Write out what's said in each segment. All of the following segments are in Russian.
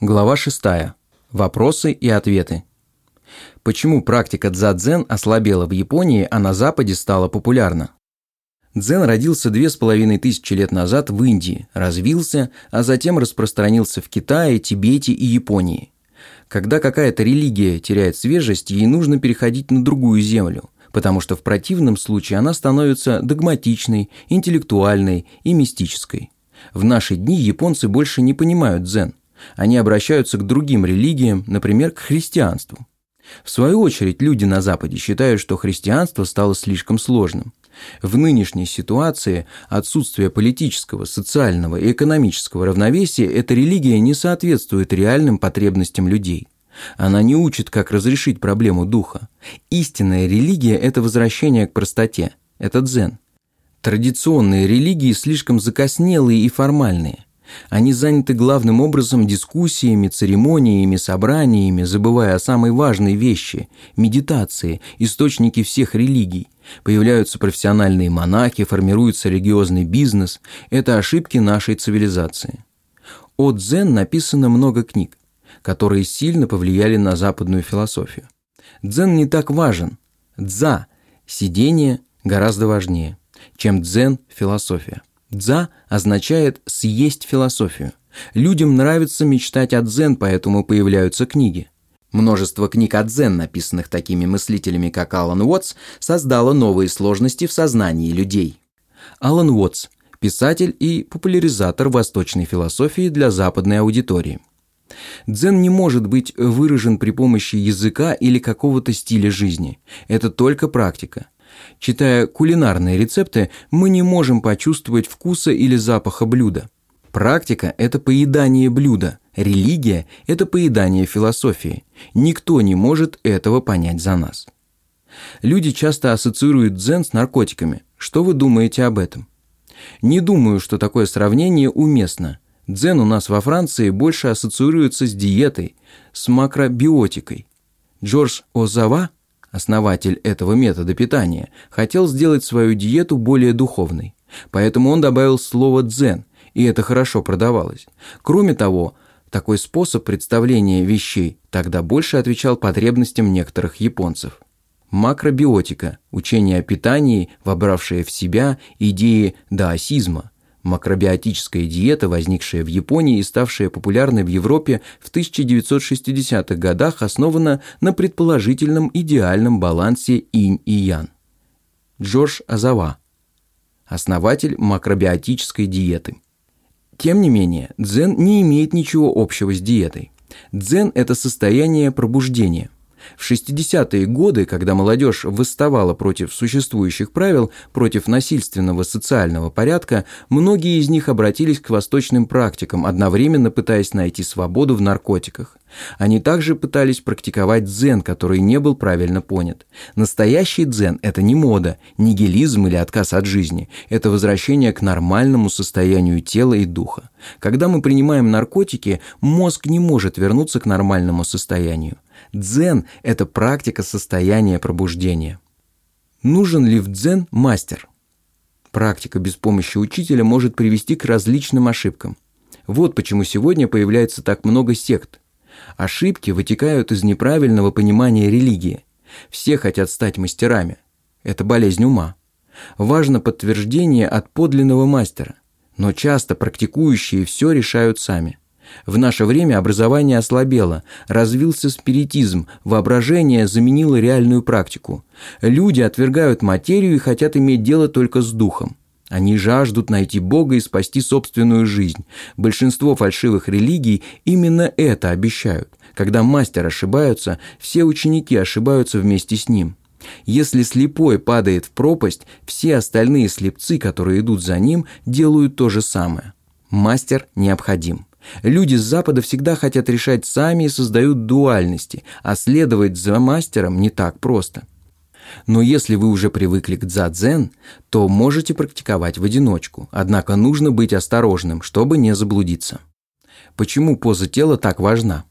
Глава 6. Вопросы и ответы. Почему практика дзадзен ослабела в Японии, а на Западе стала популярна? Дзен родился две с половиной тысячи лет назад в Индии, развился, а затем распространился в Китае, Тибете и Японии. Когда какая-то религия теряет свежесть, ей нужно переходить на другую землю, потому что в противном случае она становится догматичной, интеллектуальной и мистической. В наши дни японцы больше не понимают дзен – они обращаются к другим религиям, например, к христианству. В свою очередь, люди на Западе считают, что христианство стало слишком сложным. В нынешней ситуации отсутствие политического, социального и экономического равновесия эта религия не соответствует реальным потребностям людей. Она не учит, как разрешить проблему духа. Истинная религия – это возвращение к простоте, это дзен. Традиционные религии слишком закоснелые и формальные – они заняты главным образом дискуссиями, церемониями, собраниями, забывая о самой важной вещи – медитации, источнике всех религий. Появляются профессиональные монахи, формируется религиозный бизнес. Это ошибки нашей цивилизации. О дзен написано много книг, которые сильно повлияли на западную философию. Дзен не так важен. Дза – сидение гораздо важнее, чем дзен – философия. Дза означает «съесть философию». Людям нравится мечтать о дзен, поэтому появляются книги. Множество книг о дзен, написанных такими мыслителями, как Алан Уотс, создало новые сложности в сознании людей. Алан Уотс – писатель и популяризатор восточной философии для западной аудитории. Дзен не может быть выражен при помощи языка или какого-то стиля жизни. Это только практика. Читая кулинарные рецепты, мы не можем почувствовать вкуса или запаха блюда. Практика – это поедание блюда, религия – это поедание философии. Никто не может этого понять за нас. Люди часто ассоциируют дзен с наркотиками. Что вы думаете об этом? Не думаю, что такое сравнение уместно. Дзен у нас во Франции больше ассоциируется с диетой, с макробиотикой. Джордж Озава основатель этого метода питания, хотел сделать свою диету более духовной. Поэтому он добавил слово «дзен», и это хорошо продавалось. Кроме того, такой способ представления вещей тогда больше отвечал потребностям некоторых японцев. Макробиотика – учение о питании, вобравшее в себя идеи даосизма, Макробиотическая диета, возникшая в Японии и ставшая популярной в Европе в 1960-х годах, основана на предположительном идеальном балансе инь и ян. Джордж Азава, основатель макробиотической диеты. Тем не менее, дзен не имеет ничего общего с диетой. Дзен – это состояние пробуждения. В 60-е годы, когда молодежь восставала против существующих правил, против насильственного социального порядка, многие из них обратились к восточным практикам, одновременно пытаясь найти свободу в наркотиках. Они также пытались практиковать дзен, который не был правильно понят. Настоящий дзен – это не мода, нигилизм или отказ от жизни. Это возвращение к нормальному состоянию тела и духа. Когда мы принимаем наркотики, мозг не может вернуться к нормальному состоянию. Дзен – это практика состояния пробуждения. Нужен ли в дзен мастер? Практика без помощи учителя может привести к различным ошибкам. Вот почему сегодня появляется так много сект. Ошибки вытекают из неправильного понимания религии. Все хотят стать мастерами. Это болезнь ума. Важно подтверждение от подлинного мастера, но часто практикующие все решают сами – в наше время образование ослабело, развился спиритизм, воображение заменило реальную практику. Люди отвергают материю и хотят иметь дело только с духом. Они жаждут найти Бога и спасти собственную жизнь. Большинство фальшивых религий именно это обещают. Когда мастер ошибается, все ученики ошибаются вместе с ним. Если слепой падает в пропасть, все остальные слепцы, которые идут за ним, делают то же самое. Мастер необходим. Люди с Запада всегда хотят решать сами и создают дуальности, а следовать за мастером не так просто. Но если вы уже привыкли к дзадзен, то можете практиковать в одиночку, однако нужно быть осторожным, чтобы не заблудиться. Почему поза тела так важна?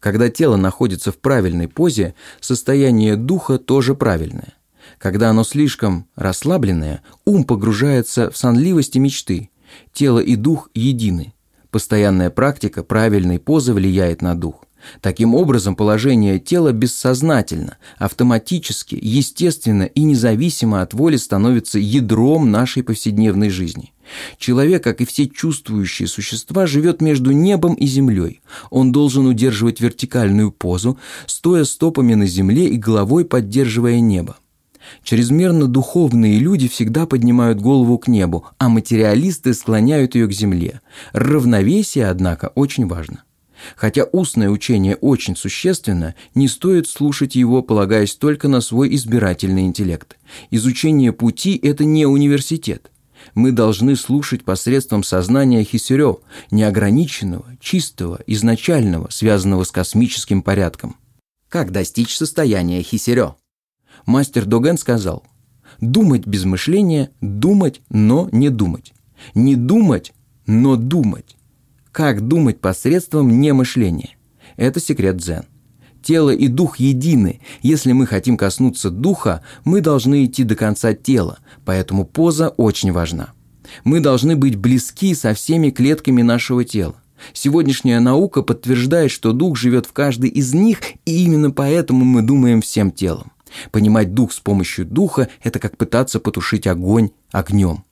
Когда тело находится в правильной позе, состояние духа тоже правильное. Когда оно слишком расслабленное, ум погружается в сонливость и мечты. Тело и дух едины. Постоянная практика правильной позы влияет на дух. Таким образом, положение тела бессознательно, автоматически, естественно и независимо от воли становится ядром нашей повседневной жизни. Человек, как и все чувствующие существа, живет между небом и землей. Он должен удерживать вертикальную позу, стоя стопами на земле и головой поддерживая небо. Чрезмерно духовные люди всегда поднимают голову к небу, а материалисты склоняют ее к земле. Равновесие, однако, очень важно. Хотя устное учение очень существенно, не стоит слушать его, полагаясь только на свой избирательный интеллект. Изучение пути – это не университет. Мы должны слушать посредством сознания Хисерё, неограниченного, чистого, изначального, связанного с космическим порядком. Как достичь состояния Хисерё? Мастер Доген сказал, «Думать без мышления, думать, но не думать. Не думать, но думать. Как думать посредством немышления? Это секрет дзен. Тело и дух едины. Если мы хотим коснуться духа, мы должны идти до конца тела, поэтому поза очень важна. Мы должны быть близки со всеми клетками нашего тела. Сегодняшняя наука подтверждает, что дух живет в каждой из них, и именно поэтому мы думаем всем телом. Понимать дух с помощью духа – это как пытаться потушить огонь огнем.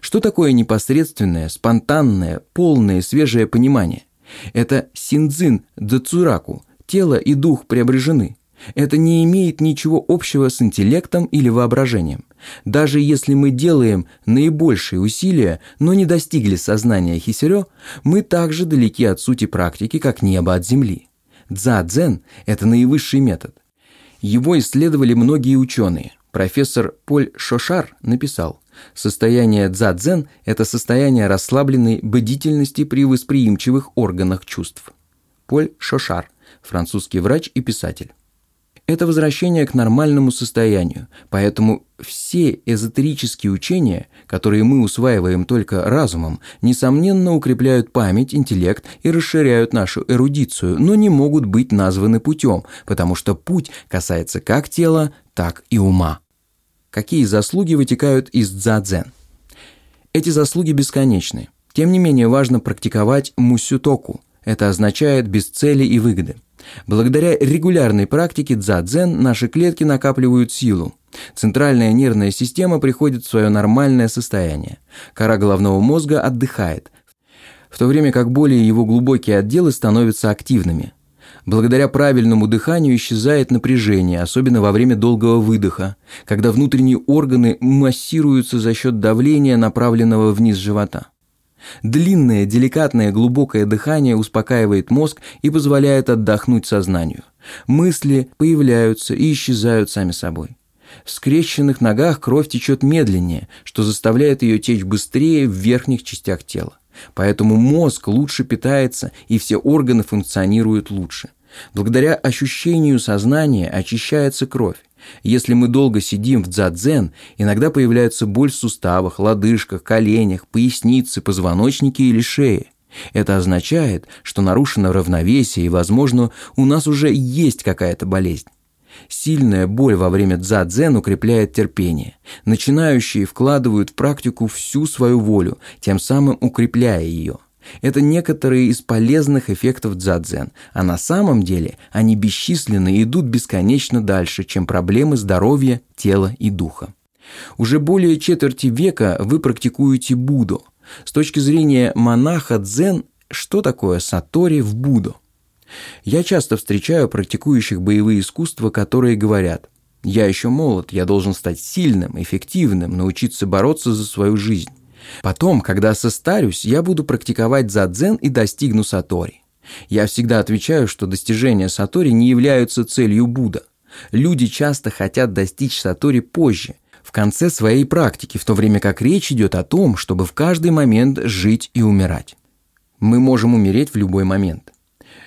Что такое непосредственное, спонтанное, полное, свежее понимание? Это синдзин дацураку, тело и дух преображены. Это не имеет ничего общего с интеллектом или воображением. Даже если мы делаем наибольшие усилия, но не достигли сознания хисерё, мы также далеки от сути практики, как небо от земли. Дза-дзен – это наивысший метод. Его исследовали многие ученые. Профессор Поль Шошар написал, Состояние дзадзен – это состояние расслабленной бдительности при восприимчивых органах чувств. Поль Шошар, французский врач и писатель. Это возвращение к нормальному состоянию, поэтому все эзотерические учения, которые мы усваиваем только разумом, несомненно укрепляют память, интеллект и расширяют нашу эрудицию, но не могут быть названы путем, потому что путь касается как тела, так и ума какие заслуги вытекают из дзадзен. Эти заслуги бесконечны. Тем не менее важно практиковать мусютоку. Это означает без цели и выгоды. Благодаря регулярной практике дзадзен наши клетки накапливают силу. Центральная нервная система приходит в свое нормальное состояние. Кора головного мозга отдыхает, в то время как более его глубокие отделы становятся активными – Благодаря правильному дыханию исчезает напряжение, особенно во время долгого выдоха, когда внутренние органы массируются за счет давления, направленного вниз живота. Длинное, деликатное, глубокое дыхание успокаивает мозг и позволяет отдохнуть сознанию. Мысли появляются и исчезают сами собой. В скрещенных ногах кровь течет медленнее, что заставляет ее течь быстрее в верхних частях тела. Поэтому мозг лучше питается и все органы функционируют лучше. Благодаря ощущению сознания очищается кровь. Если мы долго сидим в дзадзен, иногда появляется боль в суставах, лодыжках, коленях, пояснице, позвоночнике или шее. Это означает, что нарушено равновесие и, возможно, у нас уже есть какая-то болезнь. Сильная боль во время дзадзен укрепляет терпение. Начинающие вкладывают в практику всю свою волю, тем самым укрепляя ее. Это некоторые из полезных эффектов дзадзен, а на самом деле они бесчисленны и идут бесконечно дальше, чем проблемы здоровья, тела и духа. Уже более четверти века вы практикуете Будду. С точки зрения монаха дзен, что такое сатори в Будду? Я часто встречаю практикующих боевые искусства, которые говорят «Я еще молод, я должен стать сильным, эффективным, научиться бороться за свою жизнь. Потом, когда состарюсь, я буду практиковать задзен и достигну сатори». Я всегда отвечаю, что достижения сатори не являются целью Будда. Люди часто хотят достичь сатори позже, в конце своей практики, в то время как речь идет о том, чтобы в каждый момент жить и умирать. Мы можем умереть в любой момент.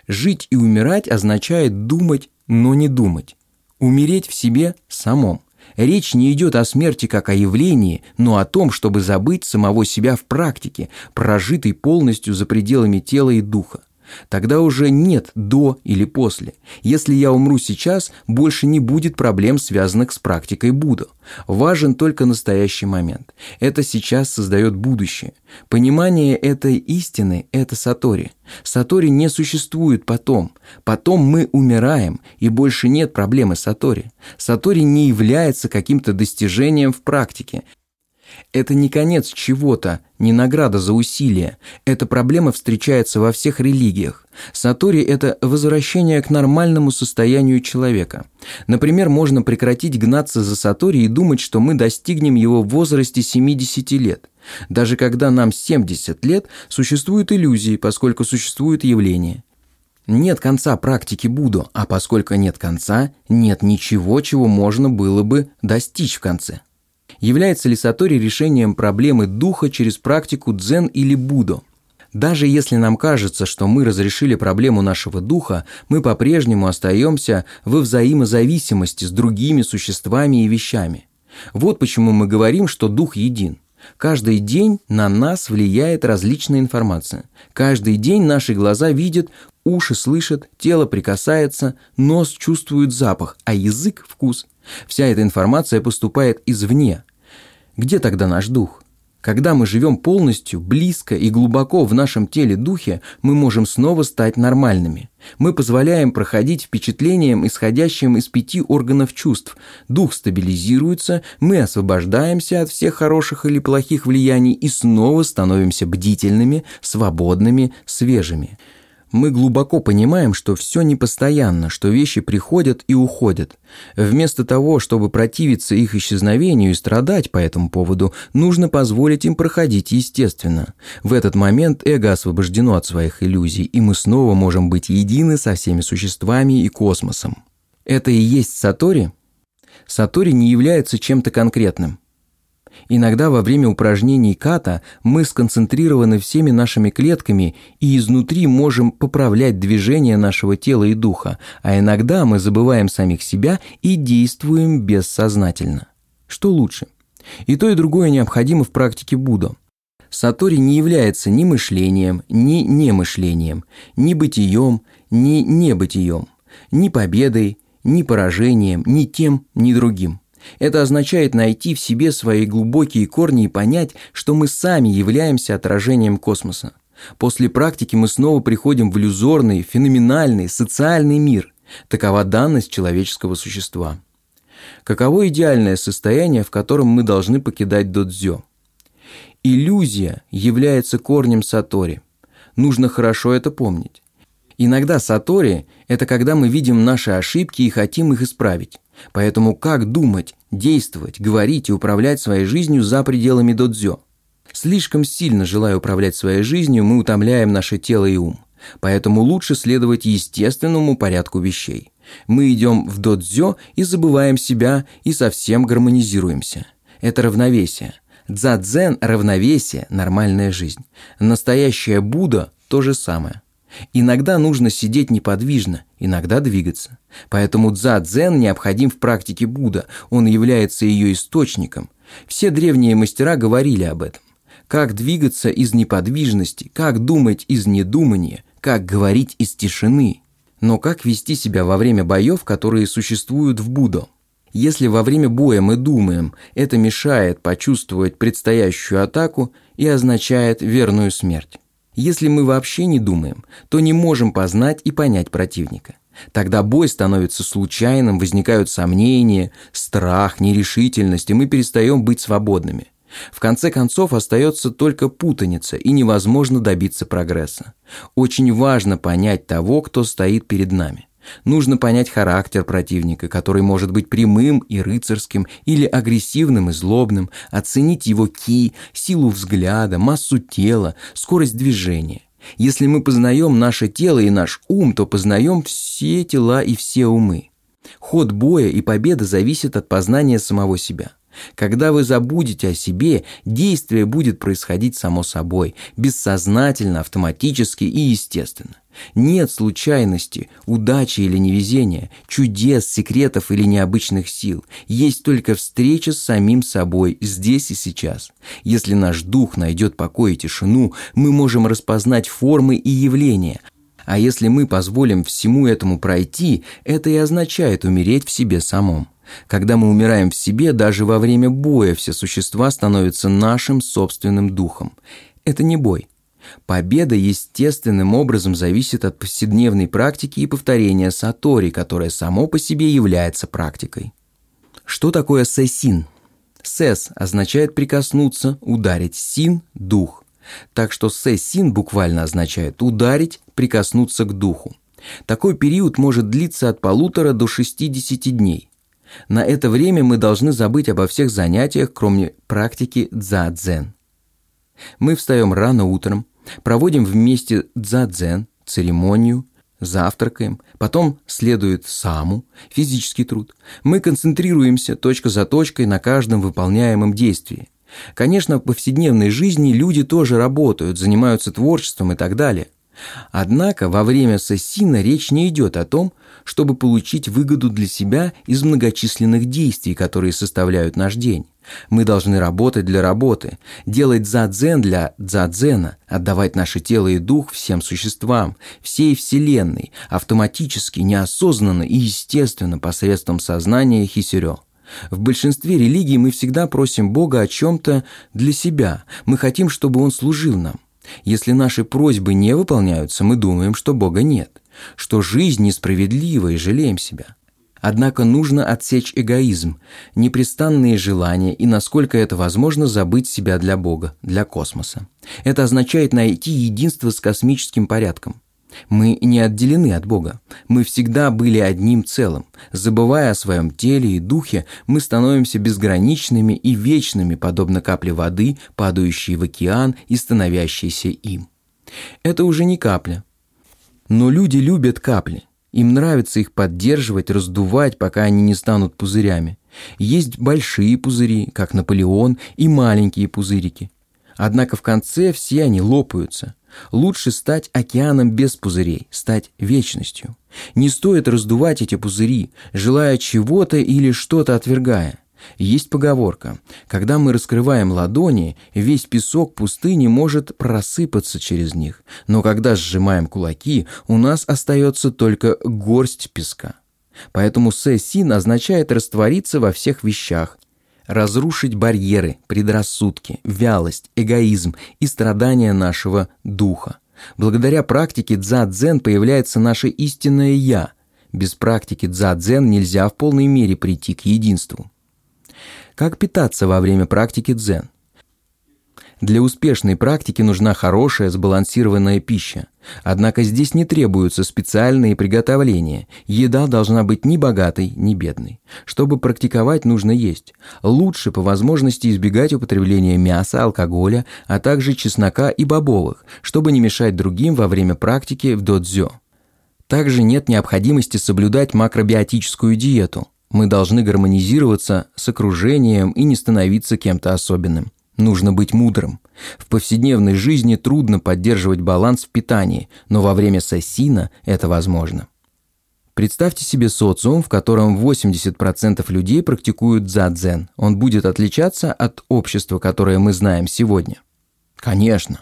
Жить и умирать означает думать, но не думать. Умереть в себе самом. Речь не идет о смерти как о явлении, но о том, чтобы забыть самого себя в практике, прожитой полностью за пределами тела и духа. Тогда уже нет «до» или «после». Если я умру сейчас, больше не будет проблем, связанных с практикой Будда. Важен только настоящий момент. Это сейчас создает будущее. Понимание этой истины – это сатори. Сатори не существует потом. Потом мы умираем, и больше нет проблемы сатори. Сатори не является каким-то достижением в практике. Это не конец чего-то, не награда за усилия. Эта проблема встречается во всех религиях. Сатори – это возвращение к нормальному состоянию человека. Например, можно прекратить гнаться за Сатори и думать, что мы достигнем его в возрасте 70 лет. Даже когда нам 70 лет, существуют иллюзии, поскольку существуют явления. Нет конца практики Будду, а поскольку нет конца, нет ничего, чего можно было бы достичь в конце. Является ли Сатори решением проблемы духа через практику дзен или будо? Даже если нам кажется, что мы разрешили проблему нашего духа, мы по-прежнему остаемся во взаимозависимости с другими существами и вещами. Вот почему мы говорим, что дух един. Каждый день на нас влияет различная информация. Каждый день наши глаза видят, уши слышат, тело прикасается, нос чувствует запах, а язык – вкус. Вся эта информация поступает извне, где тогда наш дух? Когда мы живем полностью, близко и глубоко в нашем теле духе, мы можем снова стать нормальными. Мы позволяем проходить впечатлениям, исходящим из пяти органов чувств. Дух стабилизируется, мы освобождаемся от всех хороших или плохих влияний и снова становимся бдительными, свободными, свежими мы глубоко понимаем, что все непостоянно, что вещи приходят и уходят. Вместо того, чтобы противиться их исчезновению и страдать по этому поводу, нужно позволить им проходить естественно. В этот момент эго освобождено от своих иллюзий, и мы снова можем быть едины со всеми существами и космосом. Это и есть Сатори? Сатори не является чем-то конкретным. Иногда во время упражнений ката мы сконцентрированы всеми нашими клетками и изнутри можем поправлять движение нашего тела и духа, а иногда мы забываем самих себя и действуем бессознательно. Что лучше? И то, и другое необходимо в практике Будда. Сатори не является ни мышлением, ни немышлением, ни бытием, ни небытием, ни победой, ни поражением, ни тем, ни другим. Это означает найти в себе свои глубокие корни и понять, что мы сами являемся отражением космоса. После практики мы снова приходим в иллюзорный, феноменальный, социальный мир. Такова данность человеческого существа. Каково идеальное состояние, в котором мы должны покидать додзё? Иллюзия является корнем сатори. Нужно хорошо это помнить. Иногда сатори – это когда мы видим наши ошибки и хотим их исправить. Поэтому как думать, действовать, говорить и управлять своей жизнью за пределами додзё? Слишком сильно желая управлять своей жизнью, мы утомляем наше тело и ум. Поэтому лучше следовать естественному порядку вещей. Мы идем в додзё и забываем себя и совсем гармонизируемся. Это равновесие. Дзадзен – равновесие, нормальная жизнь. Настоящая Будда – то же самое. Иногда нужно сидеть неподвижно, иногда двигаться. Поэтому дза-дзен необходим в практике Будда, он является ее источником. Все древние мастера говорили об этом. Как двигаться из неподвижности, как думать из недумания, как говорить из тишины. Но как вести себя во время боев, которые существуют в Буддо? Если во время боя мы думаем, это мешает почувствовать предстоящую атаку и означает верную смерть. Если мы вообще не думаем, то не можем познать и понять противника. Тогда бой становится случайным, возникают сомнения, страх, нерешительность, и мы перестаем быть свободными. В конце концов остается только путаница, и невозможно добиться прогресса. Очень важно понять того, кто стоит перед нами. Нужно понять характер противника, который может быть прямым и рыцарским, или агрессивным и злобным, оценить его ки, силу взгляда, массу тела, скорость движения. Если мы познаем наше тело и наш ум, то познаем все тела и все умы. Ход боя и победа зависят от познания самого себя. Когда вы забудете о себе, действие будет происходить само собой, бессознательно, автоматически и естественно. Нет случайности, удачи или невезения, чудес, секретов или необычных сил. Есть только встреча с самим собой здесь и сейчас. Если наш дух найдет покой и тишину, мы можем распознать формы и явления, А если мы позволим всему этому пройти, это и означает умереть в себе самом. Когда мы умираем в себе, даже во время боя все существа становятся нашим собственным духом. Это не бой. Победа естественным образом зависит от повседневной практики и повторения сатори, которое само по себе является практикой. Что такое сесин? Сес означает прикоснуться, ударить, син – дух. Так что сесин буквально означает ударить, прикоснуться к духу. Такой период может длиться от полутора до 60 дней. На это время мы должны забыть обо всех занятиях, кроме практики дзадзен. Мы встаем рано утром, проводим вместе дзадзен, церемонию, завтракаем, потом следует саму, физический труд. Мы концентрируемся точка за точкой на каждом выполняемом действии. Конечно, в повседневной жизни люди тоже работают, занимаются творчеством и так далее. Однако во время сессина речь не идет о том, чтобы получить выгоду для себя из многочисленных действий, которые составляют наш день. Мы должны работать для работы, делать дзадзен для дзадзена, отдавать наше тело и дух всем существам, всей Вселенной, автоматически, неосознанно и естественно посредством сознания хисюрё. В большинстве религий мы всегда просим Бога о чем-то для себя, мы хотим, чтобы Он служил нам. Если наши просьбы не выполняются, мы думаем, что Бога нет, что жизнь несправедлива и жалеем себя. Однако нужно отсечь эгоизм, непрестанные желания и, насколько это возможно, забыть себя для Бога, для космоса. Это означает найти единство с космическим порядком. Мы не отделены от Бога. Мы всегда были одним целым. Забывая о своем теле и духе, мы становимся безграничными и вечными, подобно капле воды, падающей в океан и становящейся им. Это уже не капля. Но люди любят капли. Им нравится их поддерживать, раздувать, пока они не станут пузырями. Есть большие пузыри, как Наполеон, и маленькие пузырики. Однако в конце все они лопаются – Лучше стать океаном без пузырей, стать вечностью. Не стоит раздувать эти пузыри, желая чего-то или что-то отвергая. Есть поговорка. Когда мы раскрываем ладони, весь песок пустыни может просыпаться через них. Но когда сжимаем кулаки, у нас остается только горсть песка. Поэтому сессин означает раствориться во всех вещах, разрушить барьеры, предрассудки, вялость, эгоизм и страдания нашего духа. Благодаря практике дза-дзен появляется наше истинное «я». Без практики дза-дзен нельзя в полной мере прийти к единству. Как питаться во время практики дзен? Для успешной практики нужна хорошая сбалансированная пища. Однако здесь не требуются специальные приготовления. Еда должна быть ни богатой, ни бедной. Чтобы практиковать, нужно есть. Лучше по возможности избегать употребления мяса, алкоголя, а также чеснока и бобовых, чтобы не мешать другим во время практики в додзё. Также нет необходимости соблюдать макробиотическую диету. Мы должны гармонизироваться с окружением и не становиться кем-то особенным. Нужно быть мудрым. В повседневной жизни трудно поддерживать баланс в питании, но во время сосина это возможно. Представьте себе социум, в котором 80% людей практикуют дзадзен. Он будет отличаться от общества, которое мы знаем сегодня? Конечно.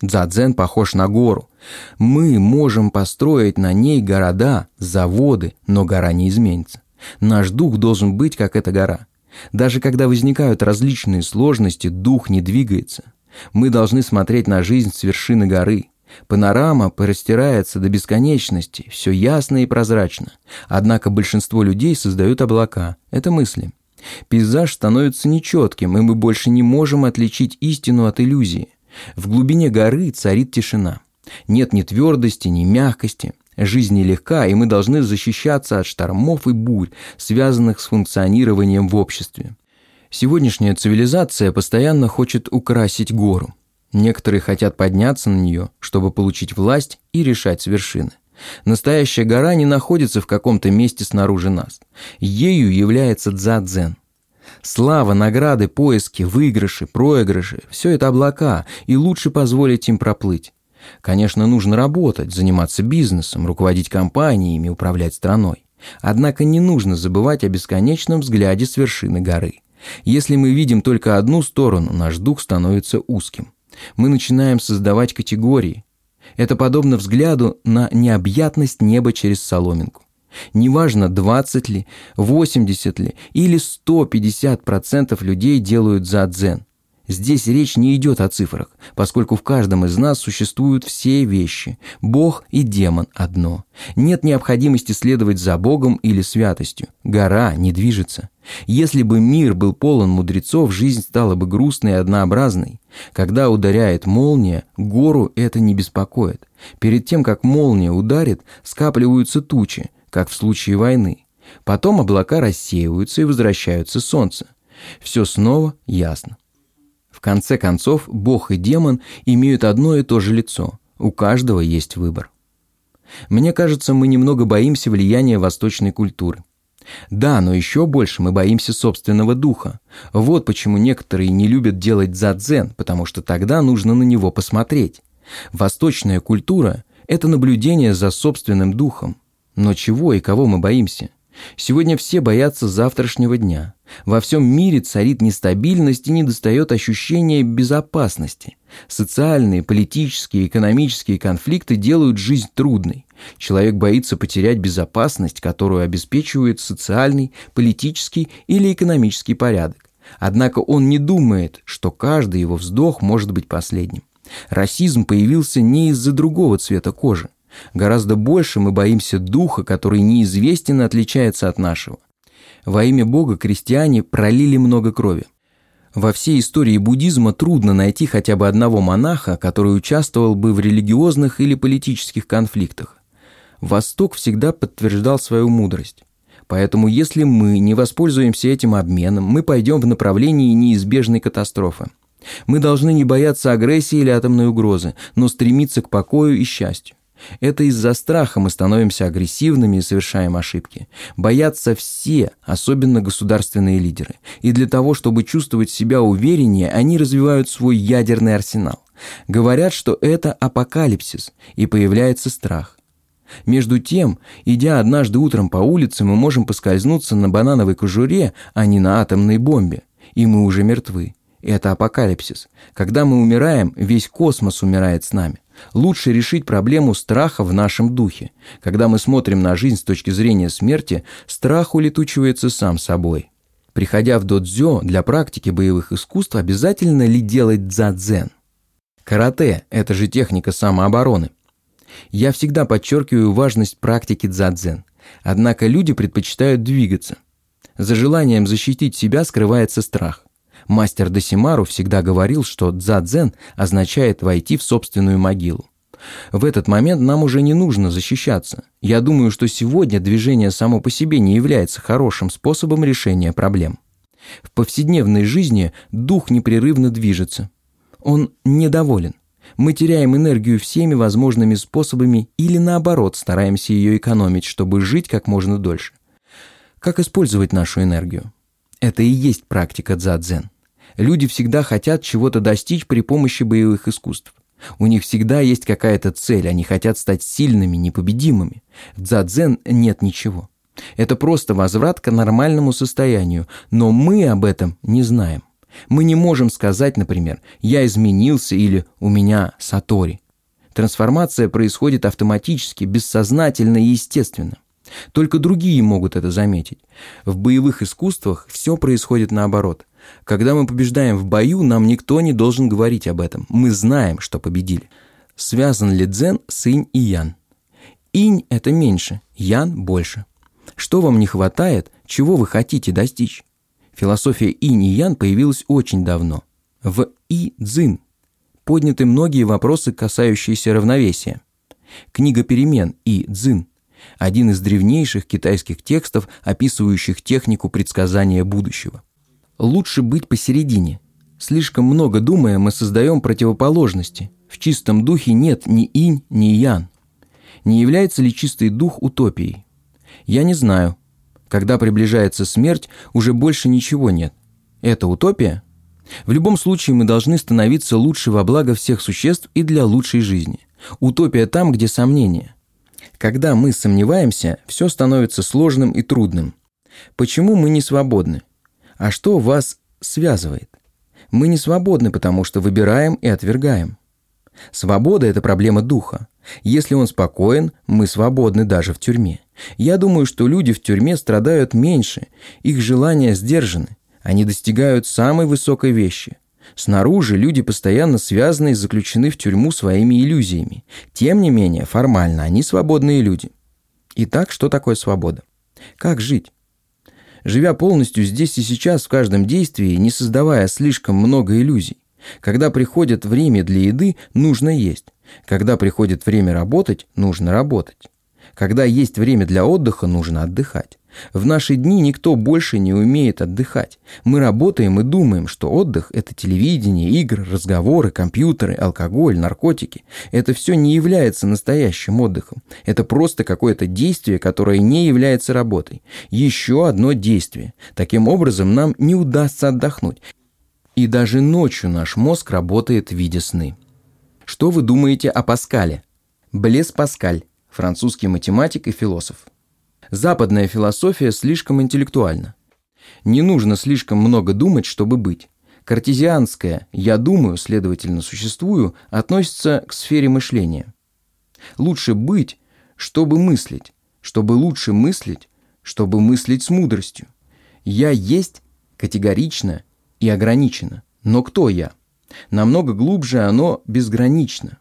Дзадзен похож на гору. Мы можем построить на ней города, заводы, но гора не изменится. Наш дух должен быть, как эта гора. Даже когда возникают различные сложности, дух не двигается. Мы должны смотреть на жизнь с вершины горы. Панорама простирается до бесконечности, все ясно и прозрачно. Однако большинство людей создают облака. Это мысли. Пейзаж становится нечетким, и мы больше не можем отличить истину от иллюзии. В глубине горы царит тишина. Нет ни твердости, ни мягкости. Жизнь нелегка, и мы должны защищаться от штормов и бурь, связанных с функционированием в обществе. Сегодняшняя цивилизация постоянно хочет украсить гору. Некоторые хотят подняться на нее, чтобы получить власть и решать с вершины. Настоящая гора не находится в каком-то месте снаружи нас. Ею является дзадзен. Слава, награды, поиски, выигрыши, проигрыши – все это облака, и лучше позволить им проплыть. Конечно, нужно работать, заниматься бизнесом, руководить компаниями, управлять страной. Однако не нужно забывать о бесконечном взгляде с вершины горы. Если мы видим только одну сторону, наш дух становится узким. Мы начинаем создавать категории. Это подобно взгляду на необъятность неба через соломинку. Неважно, 20 ли, 80 ли или 150% людей делают за дзен. Здесь речь не идет о цифрах, поскольку в каждом из нас существуют все вещи. Бог и демон одно. Нет необходимости следовать за Богом или святостью. Гора не движется. Если бы мир был полон мудрецов, жизнь стала бы грустной и однообразной. Когда ударяет молния, гору это не беспокоит. Перед тем, как молния ударит, скапливаются тучи, как в случае войны. Потом облака рассеиваются и возвращаются солнце. Все снова ясно. Конце концов, Бог и демон имеют одно и то же лицо. У каждого есть выбор. Мне кажется, мы немного боимся влияния восточной культуры. Да, но еще больше мы боимся собственного духа. Вот почему некоторые не любят делать дзадзен, потому что тогда нужно на него посмотреть. Восточная культура – это наблюдение за собственным духом. Но чего и кого мы боимся? Сегодня все боятся завтрашнего дня. Во всем мире царит нестабильность и недостает ощущения безопасности. Социальные, политические, экономические конфликты делают жизнь трудной. Человек боится потерять безопасность, которую обеспечивает социальный, политический или экономический порядок. Однако он не думает, что каждый его вздох может быть последним. Расизм появился не из-за другого цвета кожи. Гораздо больше мы боимся духа, который неизвестен и отличается от нашего. Во имя Бога крестьяне пролили много крови. Во всей истории буддизма трудно найти хотя бы одного монаха, который участвовал бы в религиозных или политических конфликтах. Восток всегда подтверждал свою мудрость. Поэтому если мы не воспользуемся этим обменом, мы пойдем в направлении неизбежной катастрофы. Мы должны не бояться агрессии или атомной угрозы, но стремиться к покою и счастью. Это из-за страха мы становимся агрессивными и совершаем ошибки. Боятся все, особенно государственные лидеры. И для того, чтобы чувствовать себя увереннее, они развивают свой ядерный арсенал. Говорят, что это апокалипсис, и появляется страх. Между тем, идя однажды утром по улице, мы можем поскользнуться на банановой кожуре, а не на атомной бомбе, и мы уже мертвы. Это апокалипсис. Когда мы умираем, весь космос умирает с нами. Лучше решить проблему страха в нашем духе. Когда мы смотрим на жизнь с точки зрения смерти, страх улетучивается сам собой. Приходя в додзё для практики боевых искусств, обязательно ли делать дзадзен? Карате – это же техника самообороны. Я всегда подчеркиваю важность практики дзадзен. Однако люди предпочитают двигаться. За желанием защитить себя скрывается страх. Мастер Досимару всегда говорил, что дзадзен означает войти в собственную могилу. В этот момент нам уже не нужно защищаться. Я думаю, что сегодня движение само по себе не является хорошим способом решения проблем. В повседневной жизни дух непрерывно движется. Он недоволен. Мы теряем энергию всеми возможными способами или наоборот стараемся ее экономить, чтобы жить как можно дольше. Как использовать нашу энергию? Это и есть практика дзадзен. Люди всегда хотят чего-то достичь при помощи боевых искусств. У них всегда есть какая-то цель, они хотят стать сильными, непобедимыми. В дзадзен нет ничего. Это просто возврат к нормальному состоянию, но мы об этом не знаем. Мы не можем сказать, например, «я изменился» или «у меня сатори». Трансформация происходит автоматически, бессознательно и естественно. Только другие могут это заметить. В боевых искусствах все происходит наоборот. Когда мы побеждаем в бою, нам никто не должен говорить об этом. Мы знаем, что победили. Связан ли дзен с инь и ян? Инь – это меньше, ян – больше. Что вам не хватает, чего вы хотите достичь? Философия инь и ян появилась очень давно. В и дзин подняты многие вопросы, касающиеся равновесия. Книга перемен и дзин – один из древнейших китайских текстов, описывающих технику предсказания будущего. Лучше быть посередине. Слишком много думая, мы создаем противоположности. В чистом духе нет ни инь, ни ян. Не является ли чистый дух утопией? Я не знаю. Когда приближается смерть, уже больше ничего нет. Это утопия? В любом случае мы должны становиться лучше во благо всех существ и для лучшей жизни. Утопия там, где сомнения. Когда мы сомневаемся, все становится сложным и трудным. Почему мы не свободны? А что вас связывает? Мы не свободны, потому что выбираем и отвергаем. Свобода – это проблема духа. Если он спокоен, мы свободны даже в тюрьме. Я думаю, что люди в тюрьме страдают меньше, их желания сдержаны, они достигают самой высокой вещи. Снаружи люди постоянно связаны и заключены в тюрьму своими иллюзиями. Тем не менее, формально они свободные люди. Итак, что такое свобода? Как жить? Живя полностью здесь и сейчас в каждом действии, не создавая слишком много иллюзий. Когда приходит время для еды, нужно есть. Когда приходит время работать, нужно работать. Когда есть время для отдыха, нужно отдыхать. В наши дни никто больше не умеет отдыхать. Мы работаем и думаем, что отдых – это телевидение, игры, разговоры, компьютеры, алкоголь, наркотики. Это все не является настоящим отдыхом. Это просто какое-то действие, которое не является работой. Еще одно действие. Таким образом, нам не удастся отдохнуть. И даже ночью наш мозг работает в виде сны. Что вы думаете о Паскале? Блес Паскаль, французский математик и философ. Западная философия слишком интеллектуальна. Не нужно слишком много думать, чтобы быть. Картезианское «я думаю, следовательно существую» относится к сфере мышления. Лучше быть, чтобы мыслить, чтобы лучше мыслить, чтобы мыслить с мудростью. «Я есть» категорично и ограничено. Но кто я? Намного глубже оно безгранично.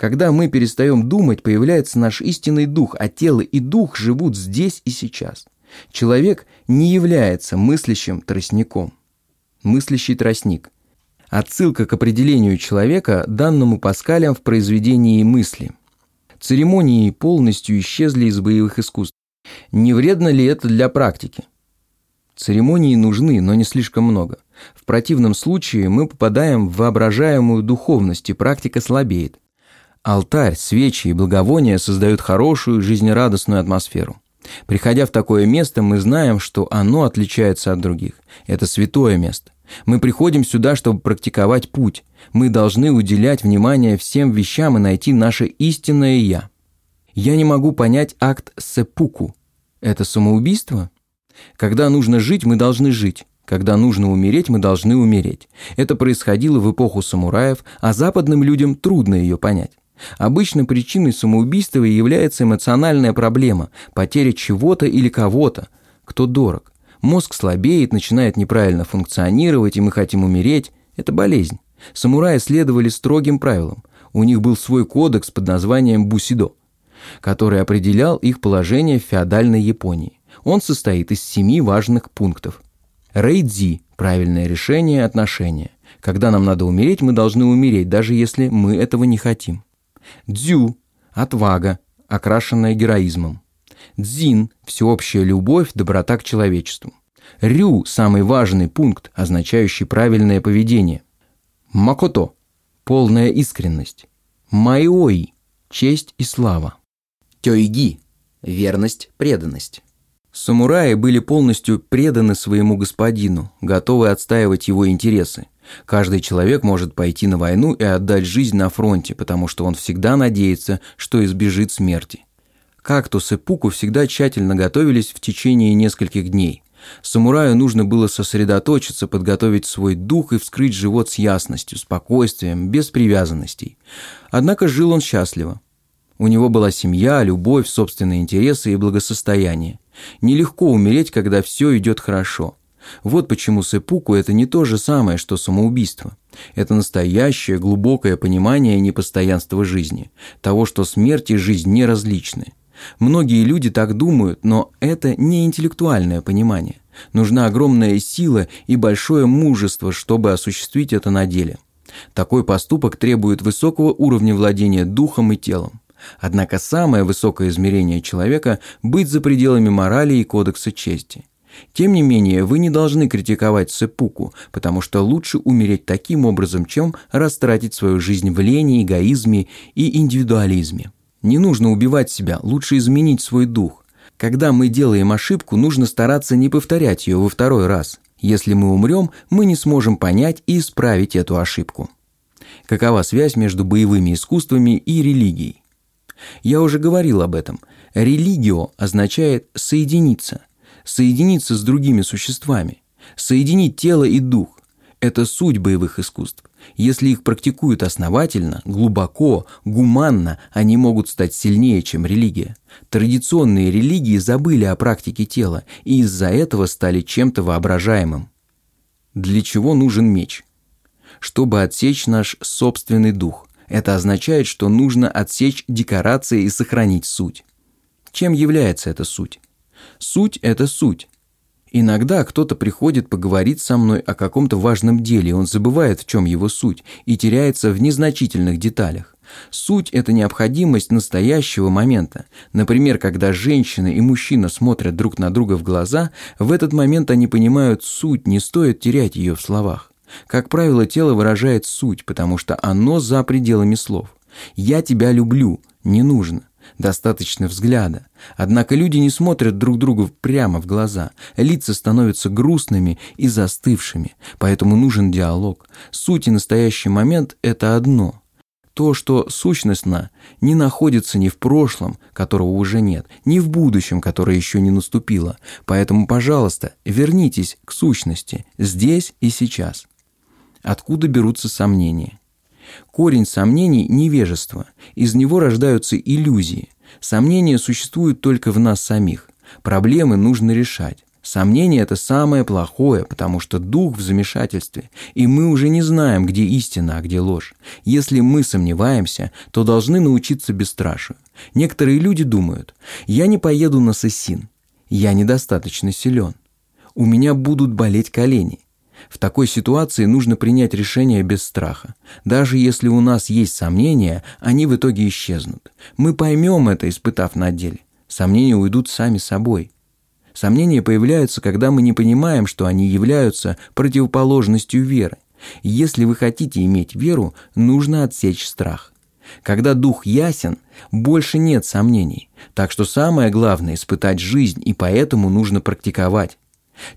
Когда мы перестаем думать, появляется наш истинный дух, а тело и дух живут здесь и сейчас. Человек не является мыслящим тростником. Мыслящий тростник. Отсылка к определению человека, данному Паскалем в произведении «Мысли». Церемонии полностью исчезли из боевых искусств. Не вредно ли это для практики? Церемонии нужны, но не слишком много. В противном случае мы попадаем в воображаемую духовность, и практика слабеет. Алтарь, свечи и благовония создают хорошую, жизнерадостную атмосферу. Приходя в такое место, мы знаем, что оно отличается от других. Это святое место. Мы приходим сюда, чтобы практиковать путь. Мы должны уделять внимание всем вещам и найти наше истинное «я». Я не могу понять акт сепуку. Это самоубийство? Когда нужно жить, мы должны жить. Когда нужно умереть, мы должны умереть. Это происходило в эпоху самураев, а западным людям трудно ее понять. Обычно причиной самоубийства является эмоциональная проблема, потеря чего-то или кого-то, кто дорог. Мозг слабеет, начинает неправильно функционировать, и мы хотим умереть. Это болезнь. Самураи следовали строгим правилам. У них был свой кодекс под названием «бусидо», который определял их положение в феодальной Японии. Он состоит из семи важных пунктов. Рейдзи – правильное решение отношения. Когда нам надо умереть, мы должны умереть, даже если мы этого не хотим. Дзю – отвага, окрашенная героизмом. Дзин – всеобщая любовь, доброта к человечеству. Рю – самый важный пункт, означающий правильное поведение. Макото – полная искренность. Майои – честь и слава. Тёйги – верность, преданность. Самураи были полностью преданы своему господину, готовы отстаивать его интересы. Каждый человек может пойти на войну и отдать жизнь на фронте, потому что он всегда надеется, что избежит смерти. Кактус и Пуку всегда тщательно готовились в течение нескольких дней. Самураю нужно было сосредоточиться, подготовить свой дух и вскрыть живот с ясностью, спокойствием, без привязанностей. Однако жил он счастливо. У него была семья, любовь, собственные интересы и благосостояние. Нелегко умереть, когда все идет хорошо. Вот почему сэпуку – это не то же самое, что самоубийство. Это настоящее, глубокое понимание непостоянства жизни, того, что смерть и жизнь не различны. Многие люди так думают, но это не интеллектуальное понимание. Нужна огромная сила и большое мужество, чтобы осуществить это на деле. Такой поступок требует высокого уровня владения духом и телом. Однако самое высокое измерение человека – быть за пределами морали и кодекса чести. Тем не менее, вы не должны критиковать Сепуку, потому что лучше умереть таким образом, чем растратить свою жизнь в лени, эгоизме и индивидуализме. Не нужно убивать себя, лучше изменить свой дух. Когда мы делаем ошибку, нужно стараться не повторять ее во второй раз. Если мы умрем, мы не сможем понять и исправить эту ошибку. Какова связь между боевыми искусствами и религией? Я уже говорил об этом. Религио означает «соединиться», соединиться с другими существами, соединить тело и дух. Это суть боевых искусств. Если их практикуют основательно, глубоко, гуманно, они могут стать сильнее, чем религия. Традиционные религии забыли о практике тела и из-за этого стали чем-то воображаемым. Для чего нужен меч? Чтобы отсечь наш собственный дух. Это означает, что нужно отсечь декорации и сохранить суть. Чем является эта суть? Суть – это суть. Иногда кто-то приходит поговорить со мной о каком-то важном деле, он забывает, в чем его суть, и теряется в незначительных деталях. Суть – это необходимость настоящего момента. Например, когда женщина и мужчина смотрят друг на друга в глаза, в этот момент они понимают суть, не стоит терять ее в словах. Как правило, тело выражает суть, потому что оно за пределами слов. «Я тебя люблю» не нужно. Достаточно взгляда. Однако люди не смотрят друг другу прямо в глаза. Лица становятся грустными и застывшими. Поэтому нужен диалог. Суть и настоящий момент – это одно. То, что сущностно, не находится ни в прошлом, которого уже нет, ни в будущем, которое еще не наступило. Поэтому, пожалуйста, вернитесь к сущности здесь и сейчас. Откуда берутся сомнения? Корень сомнений – невежество. Из него рождаются иллюзии. Сомнения существуют только в нас самих. Проблемы нужно решать. Сомнение – это самое плохое, потому что дух в замешательстве, и мы уже не знаем, где истина, а где ложь. Если мы сомневаемся, то должны научиться бесстрашию. Некоторые люди думают, я не поеду на Сессин, я недостаточно силен, у меня будут болеть колени, в такой ситуации нужно принять решение без страха. Даже если у нас есть сомнения, они в итоге исчезнут. Мы поймем это, испытав на деле. Сомнения уйдут сами собой. Сомнения появляются, когда мы не понимаем, что они являются противоположностью веры. Если вы хотите иметь веру, нужно отсечь страх. Когда дух ясен, больше нет сомнений. Так что самое главное – испытать жизнь, и поэтому нужно практиковать.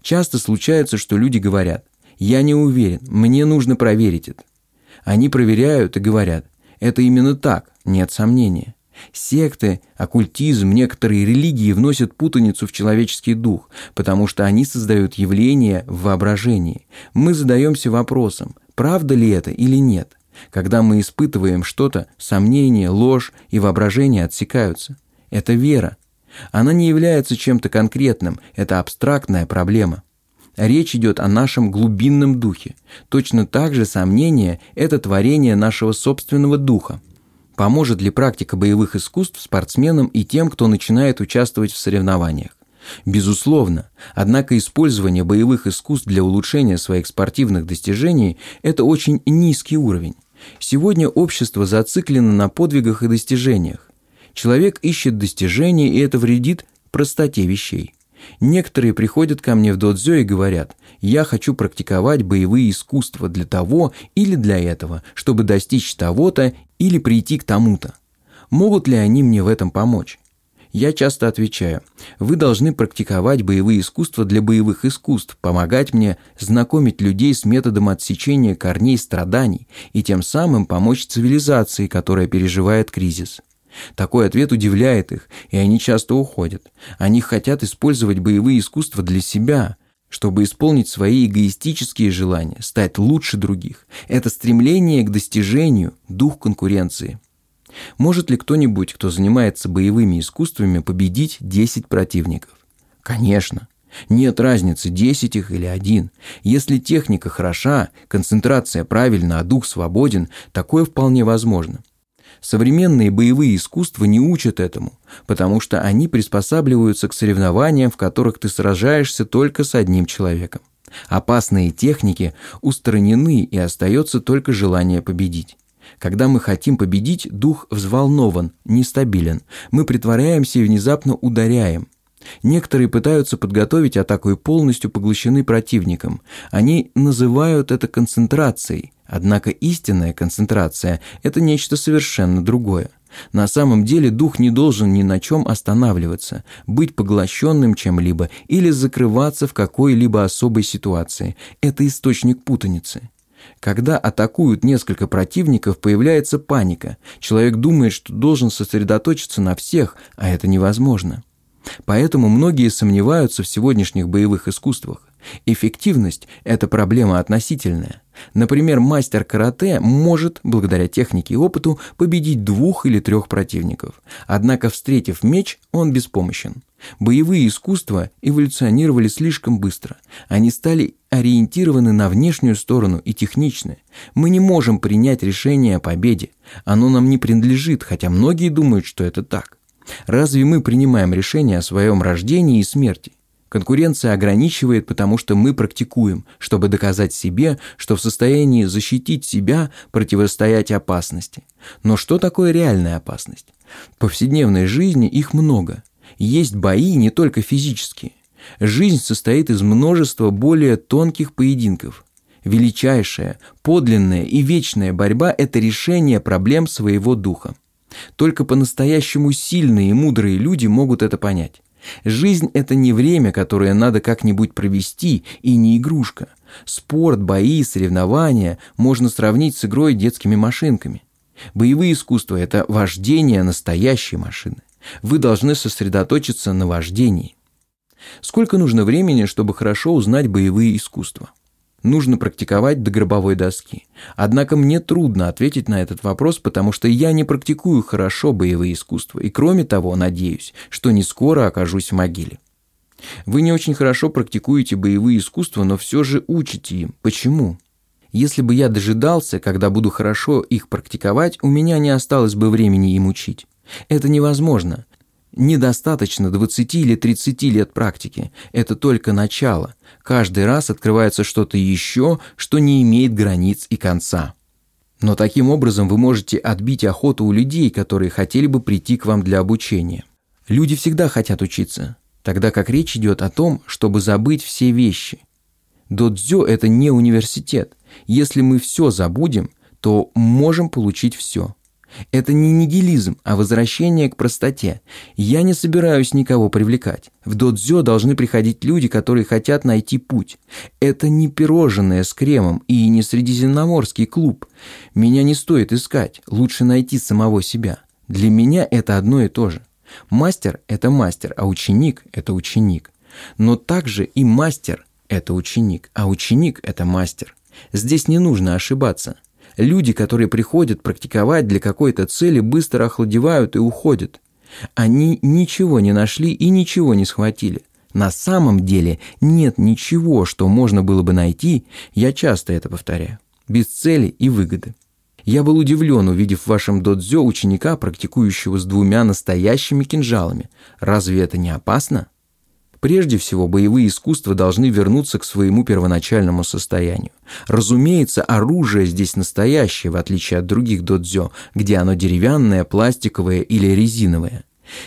Часто случается, что люди говорят, я не уверен, мне нужно проверить это. Они проверяют и говорят, это именно так, нет сомнения. Секты, оккультизм, некоторые религии вносят путаницу в человеческий дух, потому что они создают явления в воображении. Мы задаемся вопросом, правда ли это или нет. Когда мы испытываем что-то, сомнение, ложь и воображение отсекаются. Это вера. Она не является чем-то конкретным, это абстрактная проблема. Речь идет о нашем глубинном духе. Точно так же сомнение – это творение нашего собственного духа. Поможет ли практика боевых искусств спортсменам и тем, кто начинает участвовать в соревнованиях? Безусловно, однако использование боевых искусств для улучшения своих спортивных достижений – это очень низкий уровень. Сегодня общество зациклено на подвигах и достижениях. Человек ищет достижения, и это вредит простоте вещей. Некоторые приходят ко мне в додзё и говорят, я хочу практиковать боевые искусства для того или для этого, чтобы достичь того-то или прийти к тому-то. Могут ли они мне в этом помочь? Я часто отвечаю, вы должны практиковать боевые искусства для боевых искусств, помогать мне знакомить людей с методом отсечения корней страданий и тем самым помочь цивилизации, которая переживает кризис. Такой ответ удивляет их, и они часто уходят. Они хотят использовать боевые искусства для себя, чтобы исполнить свои эгоистические желания, стать лучше других. Это стремление к достижению, дух конкуренции. Может ли кто-нибудь, кто занимается боевыми искусствами, победить 10 противников? Конечно. Нет разницы, 10 их или один. Если техника хороша, концентрация правильна, а дух свободен, такое вполне возможно. Современные боевые искусства не учат этому, потому что они приспосабливаются к соревнованиям, в которых ты сражаешься только с одним человеком. Опасные техники устранены и остается только желание победить. Когда мы хотим победить, дух взволнован, нестабилен. Мы притворяемся и внезапно ударяем. Некоторые пытаются подготовить атаку и полностью поглощены противником. Они называют это концентрацией. Однако истинная концентрация – это нечто совершенно другое. На самом деле дух не должен ни на чем останавливаться, быть поглощенным чем-либо или закрываться в какой-либо особой ситуации. Это источник путаницы. Когда атакуют несколько противников, появляется паника. Человек думает, что должен сосредоточиться на всех, а это невозможно. Поэтому многие сомневаются в сегодняшних боевых искусствах. Эффективность – это проблема относительная. Например, мастер карате может, благодаря технике и опыту, победить двух или трех противников. Однако, встретив меч, он беспомощен. Боевые искусства эволюционировали слишком быстро. Они стали ориентированы на внешнюю сторону и техничны. Мы не можем принять решение о победе. Оно нам не принадлежит, хотя многие думают, что это так. Разве мы принимаем решение о своем рождении и смерти? Конкуренция ограничивает, потому что мы практикуем, чтобы доказать себе, что в состоянии защитить себя, противостоять опасности. Но что такое реальная опасность? В повседневной жизни их много. Есть бои не только физические. Жизнь состоит из множества более тонких поединков. Величайшая, подлинная и вечная борьба – это решение проблем своего духа. Только по-настоящему сильные и мудрые люди могут это понять. Жизнь – это не время, которое надо как-нибудь провести, и не игрушка. Спорт, бои, соревнования можно сравнить с игрой детскими машинками. Боевые искусства – это вождение настоящей машины. Вы должны сосредоточиться на вождении. Сколько нужно времени, чтобы хорошо узнать боевые искусства? Нужно практиковать до гробовой доски. Однако мне трудно ответить на этот вопрос, потому что я не практикую хорошо боевые искусства, и кроме того, надеюсь, что не скоро окажусь в могиле. Вы не очень хорошо практикуете боевые искусства, но все же учите им. Почему? Если бы я дожидался, когда буду хорошо их практиковать, у меня не осталось бы времени им учить. Это невозможно. Недостаточно 20 или 30 лет практики. Это только начало. Каждый раз открывается что-то еще, что не имеет границ и конца. Но таким образом вы можете отбить охоту у людей, которые хотели бы прийти к вам для обучения. Люди всегда хотят учиться, тогда как речь идет о том, чтобы забыть все вещи. Додзё – это не университет. Если мы все забудем, то можем получить все. Это не нигилизм, а возвращение к простоте. Я не собираюсь никого привлекать. В додзё должны приходить люди, которые хотят найти путь. Это не пирожное с кремом и не средиземноморский клуб. Меня не стоит искать, лучше найти самого себя. Для меня это одно и то же. Мастер – это мастер, а ученик – это ученик. Но также и мастер – это ученик, а ученик – это мастер. Здесь не нужно ошибаться. Люди, которые приходят практиковать для какой-то цели, быстро охладевают и уходят. Они ничего не нашли и ничего не схватили. На самом деле нет ничего, что можно было бы найти, я часто это повторяю, без цели и выгоды. Я был удивлен, увидев в вашем додзё ученика, практикующего с двумя настоящими кинжалами. Разве это не опасно? Прежде всего, боевые искусства должны вернуться к своему первоначальному состоянию. Разумеется, оружие здесь настоящее, в отличие от других додзё, где оно деревянное, пластиковое или резиновое.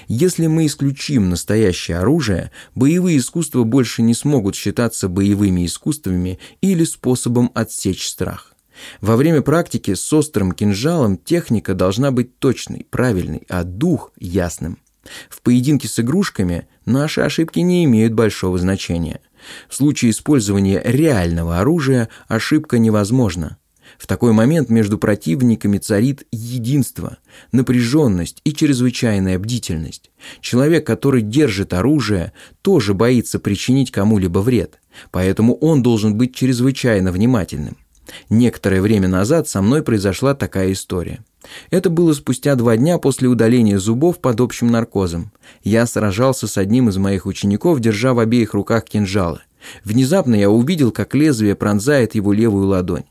Если мы исключим настоящее оружие, боевые искусства больше не смогут считаться боевыми искусствами или способом отсечь страх. Во время практики с острым кинжалом техника должна быть точной, правильной, а дух – ясным. В поединке с игрушками наши ошибки не имеют большого значения. В случае использования реального оружия ошибка невозможна. В такой момент между противниками царит единство, напряженность и чрезвычайная бдительность. Человек, который держит оружие, тоже боится причинить кому-либо вред, поэтому он должен быть чрезвычайно внимательным. Некоторое время назад со мной произошла такая история. Это было спустя два дня после удаления зубов под общим наркозом. Я сражался с одним из моих учеников, держа в обеих руках кинжалы. Внезапно я увидел, как лезвие пронзает его левую ладонь.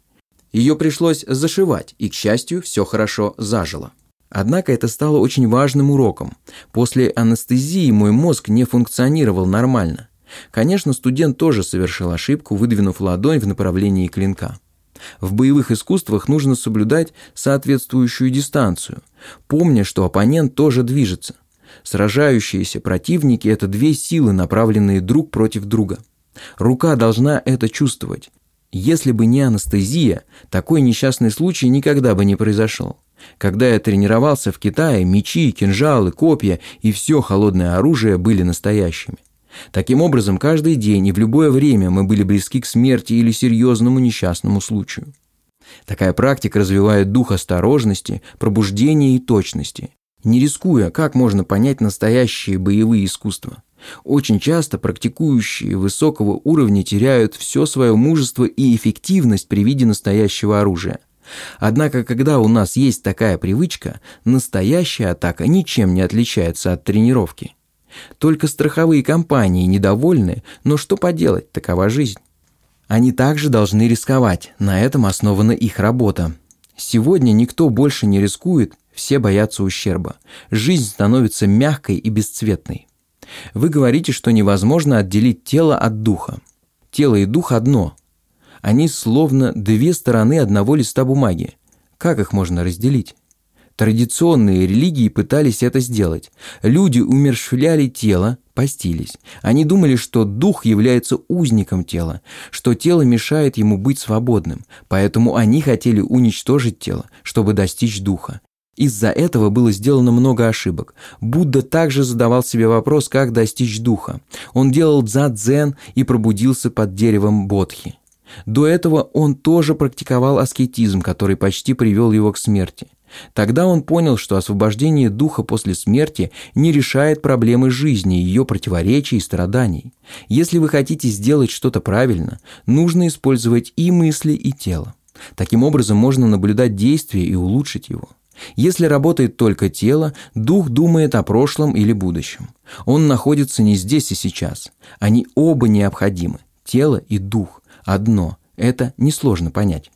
Ее пришлось зашивать, и, к счастью, все хорошо зажило. Однако это стало очень важным уроком. После анестезии мой мозг не функционировал нормально. Конечно, студент тоже совершил ошибку, выдвинув ладонь в направлении клинка. В боевых искусствах нужно соблюдать соответствующую дистанцию, помня, что оппонент тоже движется. Сражающиеся противники – это две силы, направленные друг против друга. Рука должна это чувствовать. Если бы не анестезия, такой несчастный случай никогда бы не произошел. Когда я тренировался в Китае, мечи, кинжалы, копья и все холодное оружие были настоящими. Таким образом, каждый день и в любое время мы были близки к смерти или серьезному несчастному случаю. Такая практика развивает дух осторожности, пробуждения и точности. Не рискуя, как можно понять настоящие боевые искусства? Очень часто практикующие высокого уровня теряют все свое мужество и эффективность при виде настоящего оружия. Однако, когда у нас есть такая привычка, настоящая атака ничем не отличается от тренировки. Только страховые компании недовольны, но что поделать, такова жизнь. Они также должны рисковать, на этом основана их работа. Сегодня никто больше не рискует, все боятся ущерба. Жизнь становится мягкой и бесцветной. Вы говорите, что невозможно отделить тело от духа. Тело и дух одно. Они словно две стороны одного листа бумаги. Как их можно разделить? Традиционные религии пытались это сделать. Люди умерщвляли тело, постились. Они думали, что дух является узником тела, что тело мешает ему быть свободным, поэтому они хотели уничтожить тело, чтобы достичь духа. Из-за этого было сделано много ошибок. Будда также задавал себе вопрос, как достичь духа. Он делал дза-дзен и пробудился под деревом бодхи. До этого он тоже практиковал аскетизм, который почти привел его к смерти. Тогда он понял, что освобождение духа после смерти не решает проблемы жизни, ее противоречий и страданий. Если вы хотите сделать что-то правильно, нужно использовать и мысли, и тело. Таким образом можно наблюдать действие и улучшить его. Если работает только тело, дух думает о прошлом или будущем. Он находится не здесь и сейчас. Они оба необходимы. Тело и дух одно. Это несложно понять.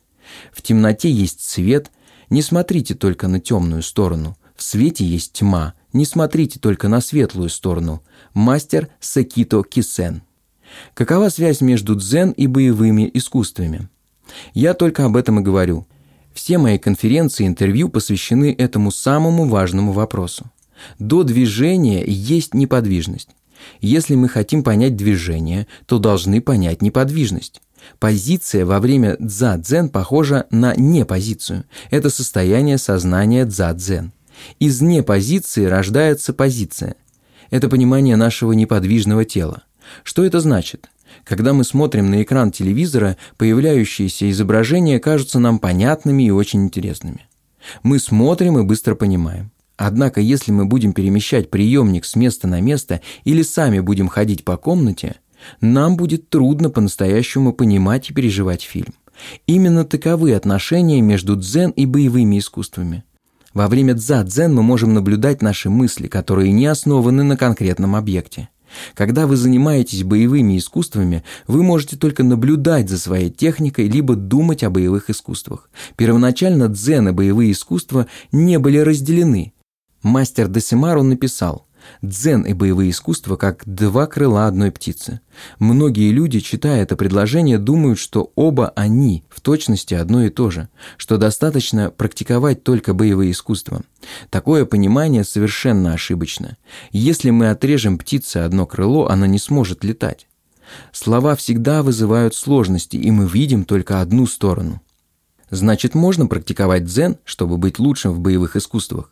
В темноте есть свет. Не смотрите только на темную сторону. В свете есть тьма. Не смотрите только на светлую сторону. Мастер Сакито Кисен. Какова связь между дзен и боевыми искусствами? Я только об этом и говорю – все мои конференции и интервью посвящены этому самому важному вопросу. До движения есть неподвижность. Если мы хотим понять движение, то должны понять неподвижность. Позиция во время дза-дзен похожа на непозицию. Это состояние сознания дза-дзен. Из непозиции рождается позиция. Это понимание нашего неподвижного тела. Что это значит? Когда мы смотрим на экран телевизора, появляющиеся изображения кажутся нам понятными и очень интересными. Мы смотрим и быстро понимаем. Однако, если мы будем перемещать приемник с места на место или сами будем ходить по комнате, нам будет трудно по-настоящему понимать и переживать фильм. Именно таковы отношения между дзен и боевыми искусствами. Во время дза-дзен мы можем наблюдать наши мысли, которые не основаны на конкретном объекте. Когда вы занимаетесь боевыми искусствами, вы можете только наблюдать за своей техникой, либо думать о боевых искусствах. Первоначально дзен и боевые искусства не были разделены. Мастер Десимару написал – Дзен и боевые искусства как два крыла одной птицы. Многие люди, читая это предложение, думают, что оба они в точности одно и то же, что достаточно практиковать только боевые искусства. Такое понимание совершенно ошибочно. Если мы отрежем птице одно крыло, она не сможет летать. Слова всегда вызывают сложности, и мы видим только одну сторону. Значит, можно практиковать дзен, чтобы быть лучшим в боевых искусствах.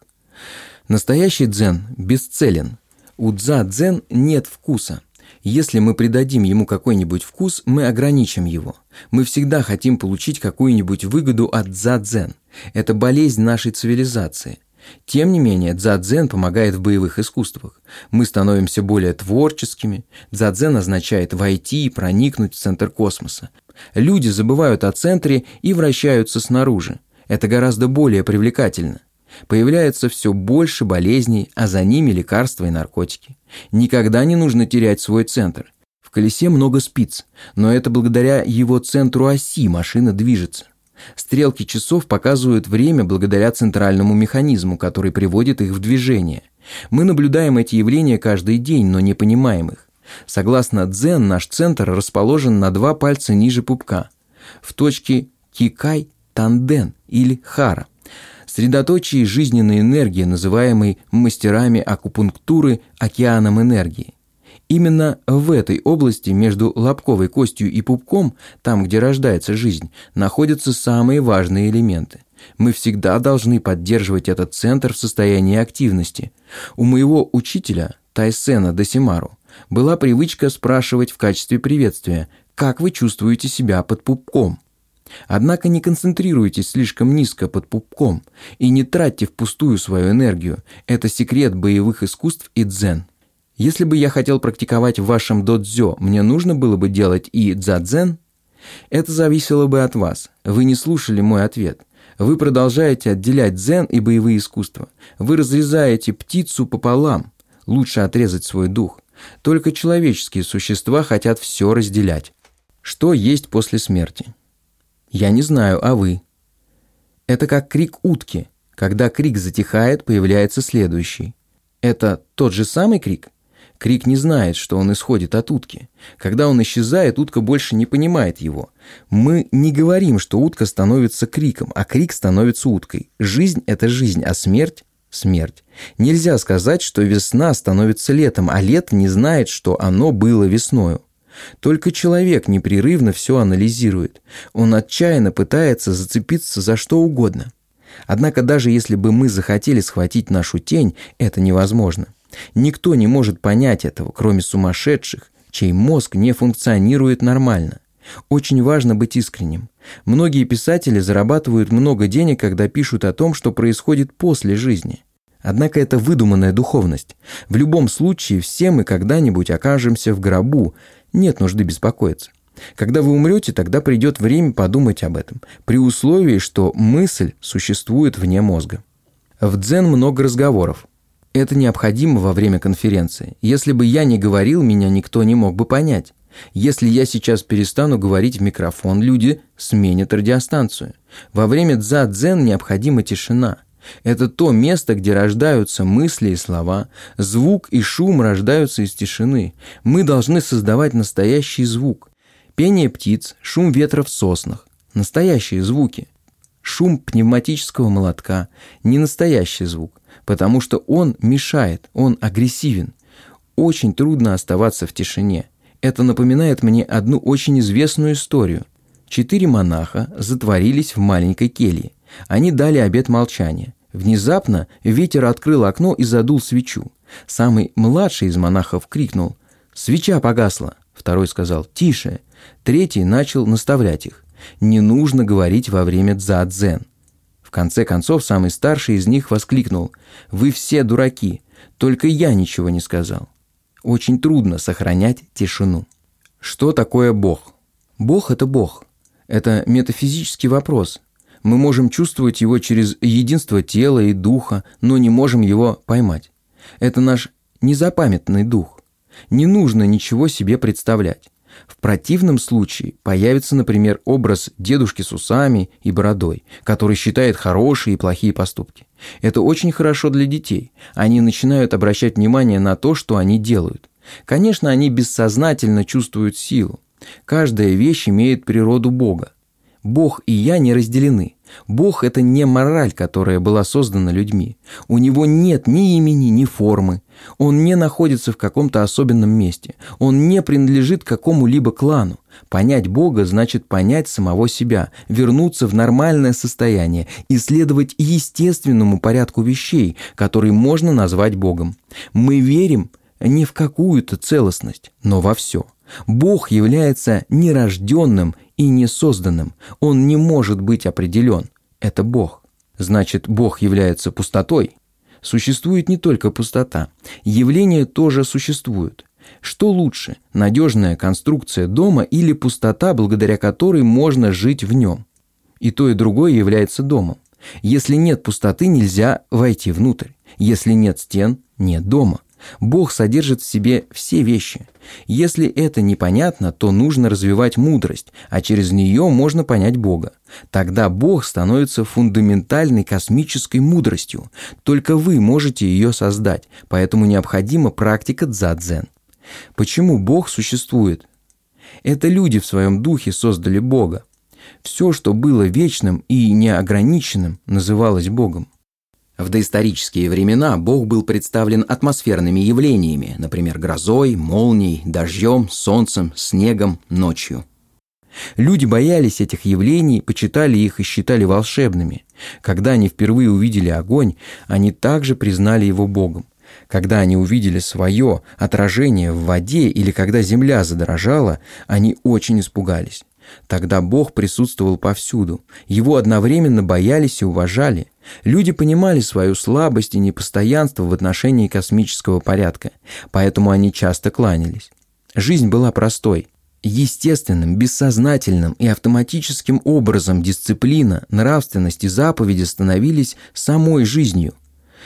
Настоящий дзен бесцелен. У дза-дзен нет вкуса. Если мы придадим ему какой-нибудь вкус, мы ограничим его. Мы всегда хотим получить какую-нибудь выгоду от дза-дзен. Это болезнь нашей цивилизации. Тем не менее, дза-дзен помогает в боевых искусствах. Мы становимся более творческими. Дза-дзен означает войти и проникнуть в центр космоса. Люди забывают о центре и вращаются снаружи. Это гораздо более привлекательно. Появляется все больше болезней, а за ними лекарства и наркотики. Никогда не нужно терять свой центр. В колесе много спиц, но это благодаря его центру оси машина движется. Стрелки часов показывают время благодаря центральному механизму, который приводит их в движение. Мы наблюдаем эти явления каждый день, но не понимаем их. Согласно дзен, наш центр расположен на два пальца ниже пупка, в точке кикай танден или хара – средоточие жизненной энергии, называемой мастерами акупунктуры океаном энергии. Именно в этой области между лобковой костью и пупком, там, где рождается жизнь, находятся самые важные элементы. Мы всегда должны поддерживать этот центр в состоянии активности. У моего учителя, Тайсена Досимару, была привычка спрашивать в качестве приветствия, как вы чувствуете себя под пупком. Однако не концентрируйтесь слишком низко под пупком и не тратьте впустую свою энергию. Это секрет боевых искусств и дзен. Если бы я хотел практиковать в вашем додзё, мне нужно было бы делать и дзадзен? Это зависело бы от вас. Вы не слушали мой ответ. Вы продолжаете отделять дзен и боевые искусства. Вы разрезаете птицу пополам. Лучше отрезать свой дух. Только человеческие существа хотят все разделять. Что есть после смерти? Я не знаю, а вы? Это как крик утки. Когда крик затихает, появляется следующий. Это тот же самый крик? Крик не знает, что он исходит от утки. Когда он исчезает, утка больше не понимает его. Мы не говорим, что утка становится криком, а крик становится уткой. Жизнь – это жизнь, а смерть – смерть. Нельзя сказать, что весна становится летом, а лето не знает, что оно было весною. Только человек непрерывно все анализирует. Он отчаянно пытается зацепиться за что угодно. Однако даже если бы мы захотели схватить нашу тень, это невозможно. Никто не может понять этого, кроме сумасшедших, чей мозг не функционирует нормально. Очень важно быть искренним. Многие писатели зарабатывают много денег, когда пишут о том, что происходит после жизни. Однако это выдуманная духовность. В любом случае, все мы когда-нибудь окажемся в гробу, нет нужды беспокоиться. Когда вы умрете, тогда придет время подумать об этом, при условии, что мысль существует вне мозга. В дзен много разговоров. Это необходимо во время конференции. Если бы я не говорил, меня никто не мог бы понять. Если я сейчас перестану говорить в микрофон, люди сменят радиостанцию. Во время дза-дзен необходима тишина. Это то место, где рождаются мысли и слова. Звук и шум рождаются из тишины. Мы должны создавать настоящий звук. Пение птиц, шум ветра в соснах. Настоящие звуки. Шум пневматического молотка – не настоящий звук, потому что он мешает, он агрессивен. Очень трудно оставаться в тишине. Это напоминает мне одну очень известную историю. Четыре монаха затворились в маленькой келье. Они дали обет молчания. Внезапно ветер открыл окно и задул свечу. Самый младший из монахов крикнул «Свеча погасла!» Второй сказал «Тише!» Третий начал наставлять их. Не нужно говорить во время дза-дзен. В конце концов, самый старший из них воскликнул «Вы все дураки, только я ничего не сказал». Очень трудно сохранять тишину. Что такое Бог? Бог – это Бог. Это метафизический вопрос. Мы можем чувствовать его через единство тела и духа, но не можем его поймать. Это наш незапамятный дух. Не нужно ничего себе представлять. В противном случае появится, например, образ дедушки с усами и бородой, который считает хорошие и плохие поступки. Это очень хорошо для детей. Они начинают обращать внимание на то, что они делают. Конечно, они бессознательно чувствуют силу. Каждая вещь имеет природу Бога. Бог и я не разделены. Бог – это не мораль, которая была создана людьми. У него нет ни имени, ни формы. Он не находится в каком-то особенном месте. Он не принадлежит какому-либо клану. Понять Бога значит понять самого себя, вернуться в нормальное состояние, исследовать естественному порядку вещей, который можно назвать Богом. Мы верим не в какую-то целостность, но во все. Бог является нерожденным и несозданным. Он не может быть определен. Это Бог. Значит, Бог является пустотой. Существует не только пустота. Явления тоже существуют. Что лучше, надежная конструкция дома или пустота, благодаря которой можно жить в нем? И то, и другое является домом. Если нет пустоты, нельзя войти внутрь. Если нет стен, нет дома. Бог содержит в себе все вещи. Если это непонятно, то нужно развивать мудрость, а через нее можно понять Бога. Тогда Бог становится фундаментальной космической мудростью. Только вы можете ее создать, поэтому необходима практика дзадзен. Почему Бог существует? Это люди в своем духе создали Бога. Все, что было вечным и неограниченным, называлось Богом. В доисторические времена Бог был представлен атмосферными явлениями, например, грозой, молнией, дождем, солнцем, снегом, ночью. Люди боялись этих явлений, почитали их и считали волшебными. Когда они впервые увидели огонь, они также признали его Богом. Когда они увидели свое отражение в воде или когда земля задрожала, они очень испугались. Тогда Бог присутствовал повсюду. Его одновременно боялись и уважали. Люди понимали свою слабость и непостоянство в отношении космического порядка, поэтому они часто кланялись. Жизнь была простой. Естественным, бессознательным и автоматическим образом дисциплина, нравственность и заповеди становились самой жизнью.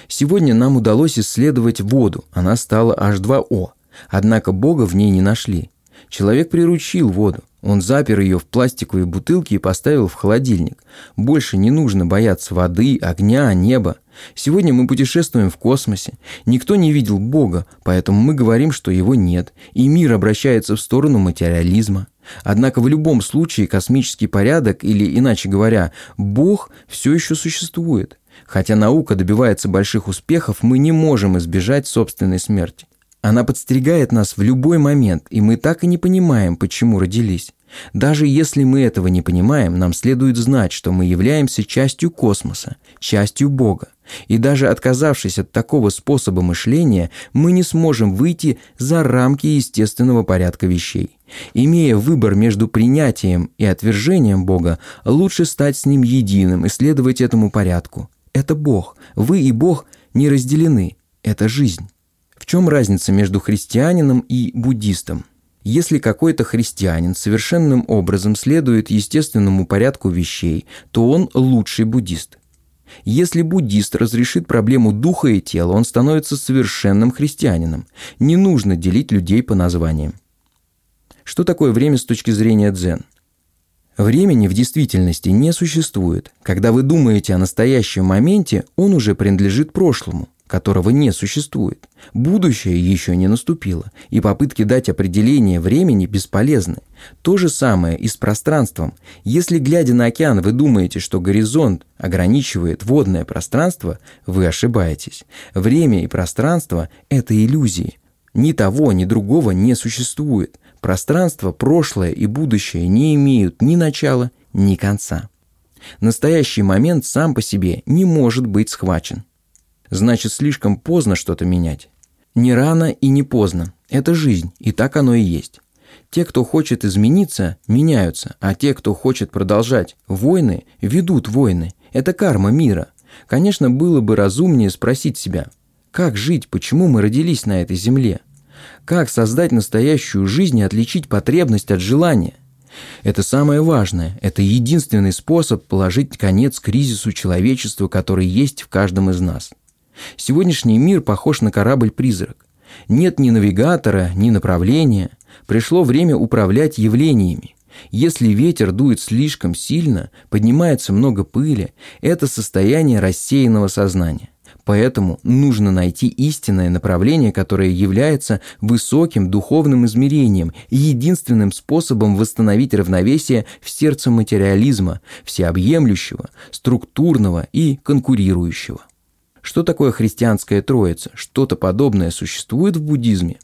Сегодня нам удалось исследовать воду, она стала H2O, однако Бога в ней не нашли. Человек приручил воду, он запер ее в пластиковые бутылки и поставил в холодильник. Больше не нужно бояться воды, огня, неба. Сегодня мы путешествуем в космосе. Никто не видел Бога, поэтому мы говорим, что его нет, и мир обращается в сторону материализма. Однако в любом случае космический порядок, или иначе говоря, Бог все еще существует. Хотя наука добивается больших успехов, мы не можем избежать собственной смерти. Она подстерегает нас в любой момент, и мы так и не понимаем, почему родились. Даже если мы этого не понимаем, нам следует знать, что мы являемся частью космоса, частью Бога. И даже отказавшись от такого способа мышления, мы не сможем выйти за рамки естественного порядка вещей. Имея выбор между принятием и отвержением Бога, лучше стать с Ним единым и следовать этому порядку. Это Бог. Вы и Бог не разделены. Это жизнь. В чем разница между христианином и буддистом? Если какой-то христианин совершенным образом следует естественному порядку вещей, то он лучший буддист. Если буддист разрешит проблему духа и тела, он становится совершенным христианином. Не нужно делить людей по названиям. Что такое время с точки зрения дзен? Времени в действительности не существует. Когда вы думаете о настоящем моменте, он уже принадлежит прошлому которого не существует. Будущее еще не наступило, и попытки дать определение времени бесполезны. То же самое и с пространством. Если, глядя на океан, вы думаете, что горизонт ограничивает водное пространство, вы ошибаетесь. Время и пространство – это иллюзии. Ни того, ни другого не существует. Пространство, прошлое и будущее не имеют ни начала, ни конца. Настоящий момент сам по себе не может быть схвачен значит слишком поздно что-то менять. Не рано и не поздно. Это жизнь, и так оно и есть. Те, кто хочет измениться, меняются, а те, кто хочет продолжать войны, ведут войны. Это карма мира. Конечно, было бы разумнее спросить себя, как жить, почему мы родились на этой земле? Как создать настоящую жизнь и отличить потребность от желания? Это самое важное. Это единственный способ положить конец кризису человечества, который есть в каждом из нас. Сегодняшний мир похож на корабль-призрак. Нет ни навигатора, ни направления. Пришло время управлять явлениями. Если ветер дует слишком сильно, поднимается много пыли, это состояние рассеянного сознания. Поэтому нужно найти истинное направление, которое является высоким духовным измерением и единственным способом восстановить равновесие в сердце материализма, всеобъемлющего, структурного и конкурирующего. Что такое христианская троица? Что-то подобное существует в буддизме?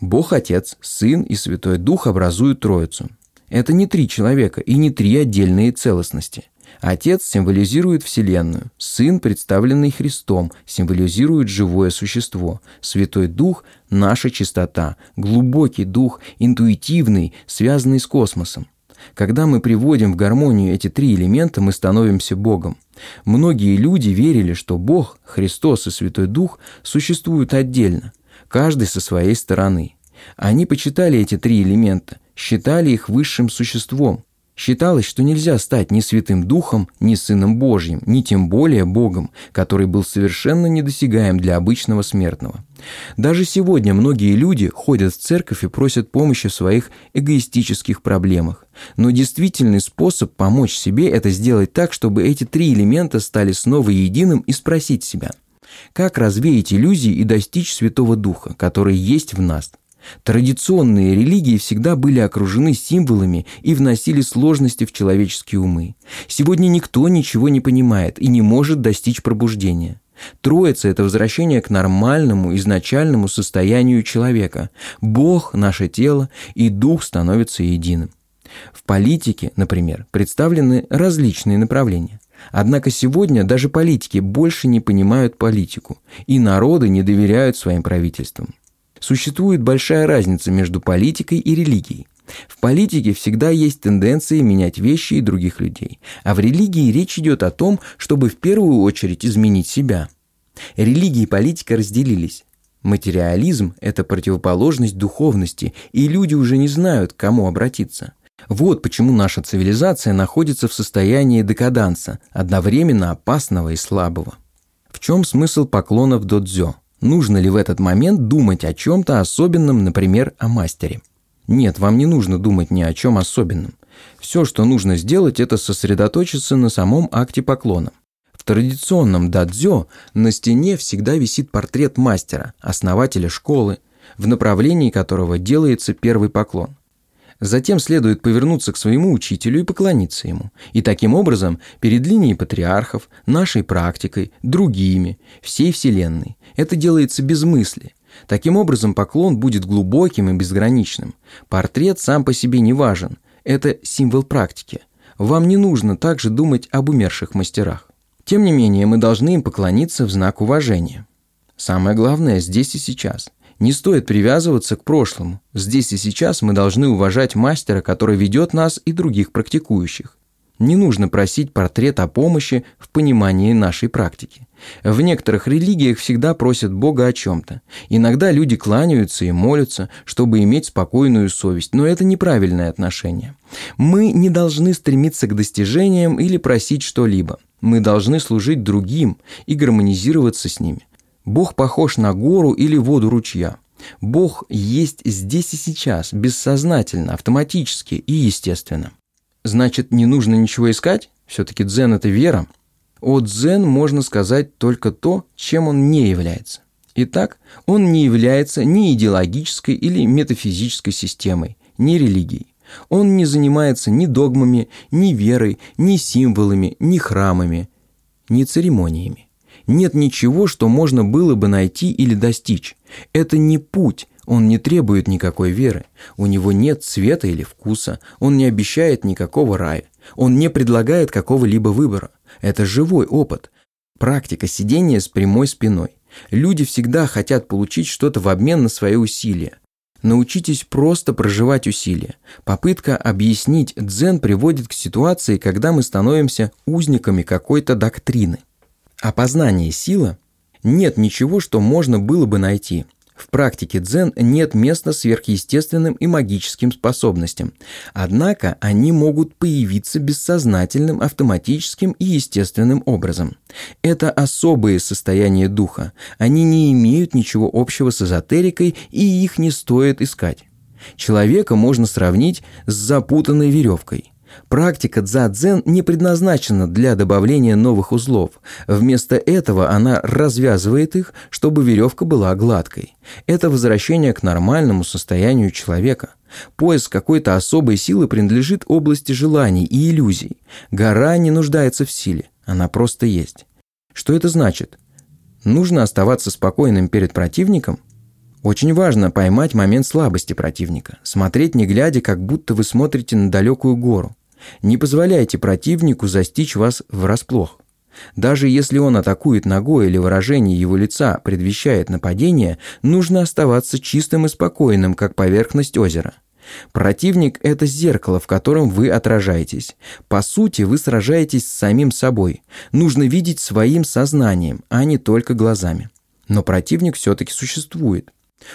Бог Отец, Сын и Святой Дух образуют троицу. Это не три человека и не три отдельные целостности. Отец символизирует Вселенную, Сын, представленный Христом, символизирует живое существо, Святой Дух – наша чистота, глубокий Дух, интуитивный, связанный с космосом. Когда мы приводим в гармонию эти три элемента, мы становимся Богом. Многие люди верили, что Бог, Христос и Святой Дух существуют отдельно, каждый со своей стороны. Они почитали эти три элемента, считали их высшим существом, Считалось, что нельзя стать ни Святым Духом, ни Сыном Божьим, ни тем более Богом, который был совершенно недосягаем для обычного смертного. Даже сегодня многие люди ходят в церковь и просят помощи в своих эгоистических проблемах. Но действительный способ помочь себе – это сделать так, чтобы эти три элемента стали снова единым и спросить себя, как развеять иллюзии и достичь Святого Духа, который есть в нас – Традиционные религии всегда были окружены символами и вносили сложности в человеческие умы. Сегодня никто ничего не понимает и не может достичь пробуждения. Троица – это возвращение к нормальному, изначальному состоянию человека. Бог – наше тело, и Дух становится единым. В политике, например, представлены различные направления. Однако сегодня даже политики больше не понимают политику, и народы не доверяют своим правительствам. Существует большая разница между политикой и религией. В политике всегда есть тенденции менять вещи и других людей, а в религии речь идет о том, чтобы в первую очередь изменить себя. Религия и политика разделились. Материализм – это противоположность духовности, и люди уже не знают, к кому обратиться. Вот почему наша цивилизация находится в состоянии декаданса, одновременно опасного и слабого. В чем смысл поклонов додзё? Нужно ли в этот момент думать о чем-то особенном, например, о мастере? Нет, вам не нужно думать ни о чем особенном. Все, что нужно сделать, это сосредоточиться на самом акте поклона. В традиционном дадзё на стене всегда висит портрет мастера, основателя школы, в направлении которого делается первый поклон. Затем следует повернуться к своему учителю и поклониться ему. И таким образом, перед линией патриархов, нашей практикой, другими, всей Вселенной. Это делается без мысли. Таким образом, поклон будет глубоким и безграничным. Портрет сам по себе не важен. Это символ практики. Вам не нужно также думать об умерших мастерах. Тем не менее, мы должны им поклониться в знак уважения. Самое главное здесь и сейчас. Не стоит привязываться к прошлому. Здесь и сейчас мы должны уважать мастера, который ведет нас и других практикующих. Не нужно просить портрет о помощи в понимании нашей практики. В некоторых религиях всегда просят Бога о чем-то. Иногда люди кланяются и молятся, чтобы иметь спокойную совесть, но это неправильное отношение. Мы не должны стремиться к достижениям или просить что-либо. Мы должны служить другим и гармонизироваться с ними. Бог похож на гору или воду ручья. Бог есть здесь и сейчас, бессознательно, автоматически и естественно. Значит, не нужно ничего искать? Все-таки дзен – это вера. О дзен можно сказать только то, чем он не является. Итак, он не является ни идеологической или метафизической системой, ни религией. Он не занимается ни догмами, ни верой, ни символами, ни храмами, ни церемониями. Нет ничего, что можно было бы найти или достичь. Это не путь, он не требует никакой веры, у него нет цвета или вкуса, он не обещает никакого рая, он не предлагает какого-либо выбора. Это живой опыт, практика сидения с прямой спиной. Люди всегда хотят получить что-то в обмен на свои усилия. Научитесь просто проживать усилия. Попытка объяснить дзен приводит к ситуации, когда мы становимся узниками какой-то доктрины. Опознание сила – нет ничего, что можно было бы найти – в практике дзен нет места сверхъестественным и магическим способностям, однако они могут появиться бессознательным, автоматическим и естественным образом. Это особые состояния духа, они не имеют ничего общего с эзотерикой и их не стоит искать. Человека можно сравнить с запутанной веревкой. Практика дза-дзен не предназначена для добавления новых узлов. Вместо этого она развязывает их, чтобы веревка была гладкой. Это возвращение к нормальному состоянию человека. Поиск какой-то особой силы принадлежит области желаний и иллюзий. Гора не нуждается в силе, она просто есть. Что это значит? Нужно оставаться спокойным перед противником? Очень важно поймать момент слабости противника, смотреть не глядя, как будто вы смотрите на далекую гору. Не позволяйте противнику застичь вас врасплох. Даже если он атакует ногой или выражение его лица предвещает нападение, нужно оставаться чистым и спокойным, как поверхность озера. Противник – это зеркало, в котором вы отражаетесь. По сути, вы сражаетесь с самим собой. Нужно видеть своим сознанием, а не только глазами. Но противник все-таки существует.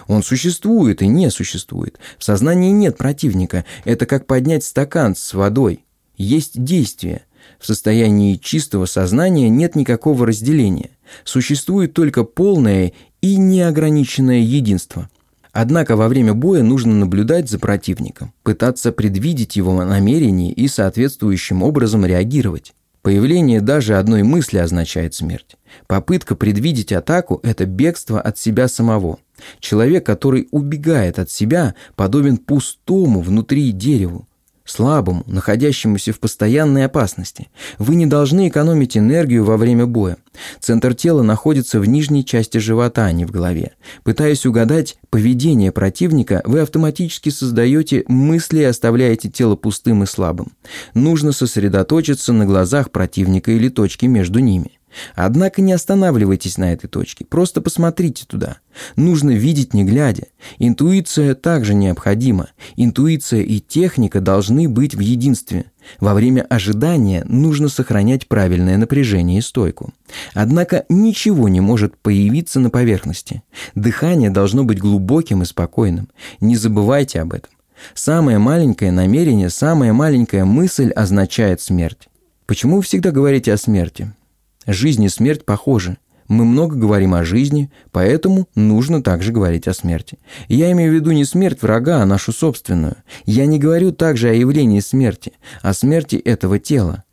Он существует и не существует. В сознании нет противника. Это как поднять стакан с водой. Есть действие. В состоянии чистого сознания нет никакого разделения. Существует только полное и неограниченное единство. Однако во время боя нужно наблюдать за противником, пытаться предвидеть его намерения и соответствующим образом реагировать. Появление даже одной мысли означает смерть. Попытка предвидеть атаку – это бегство от себя самого. Человек, который убегает от себя, подобен пустому внутри дереву, слабому, находящемуся в постоянной опасности. Вы не должны экономить энергию во время боя. Центр тела находится в нижней части живота, а не в голове. Пытаясь угадать поведение противника, вы автоматически создаете мысли и оставляете тело пустым и слабым. Нужно сосредоточиться на глазах противника или точке между ними. Однако не останавливайтесь на этой точке, просто посмотрите туда. Нужно видеть не глядя. Интуиция также необходима. Интуиция и техника должны быть в единстве. Во время ожидания нужно сохранять правильное напряжение и стойку. Однако ничего не может появиться на поверхности. Дыхание должно быть глубоким и спокойным. Не забывайте об этом. Самое маленькое намерение, самая маленькая мысль означает смерть. Почему вы всегда говорите о смерти? Жизнь и смерть похожи. Мы много говорим о жизни, поэтому нужно также говорить о смерти. Я имею в виду не смерть врага, а нашу собственную. Я не говорю также о явлении смерти, о смерти этого тела.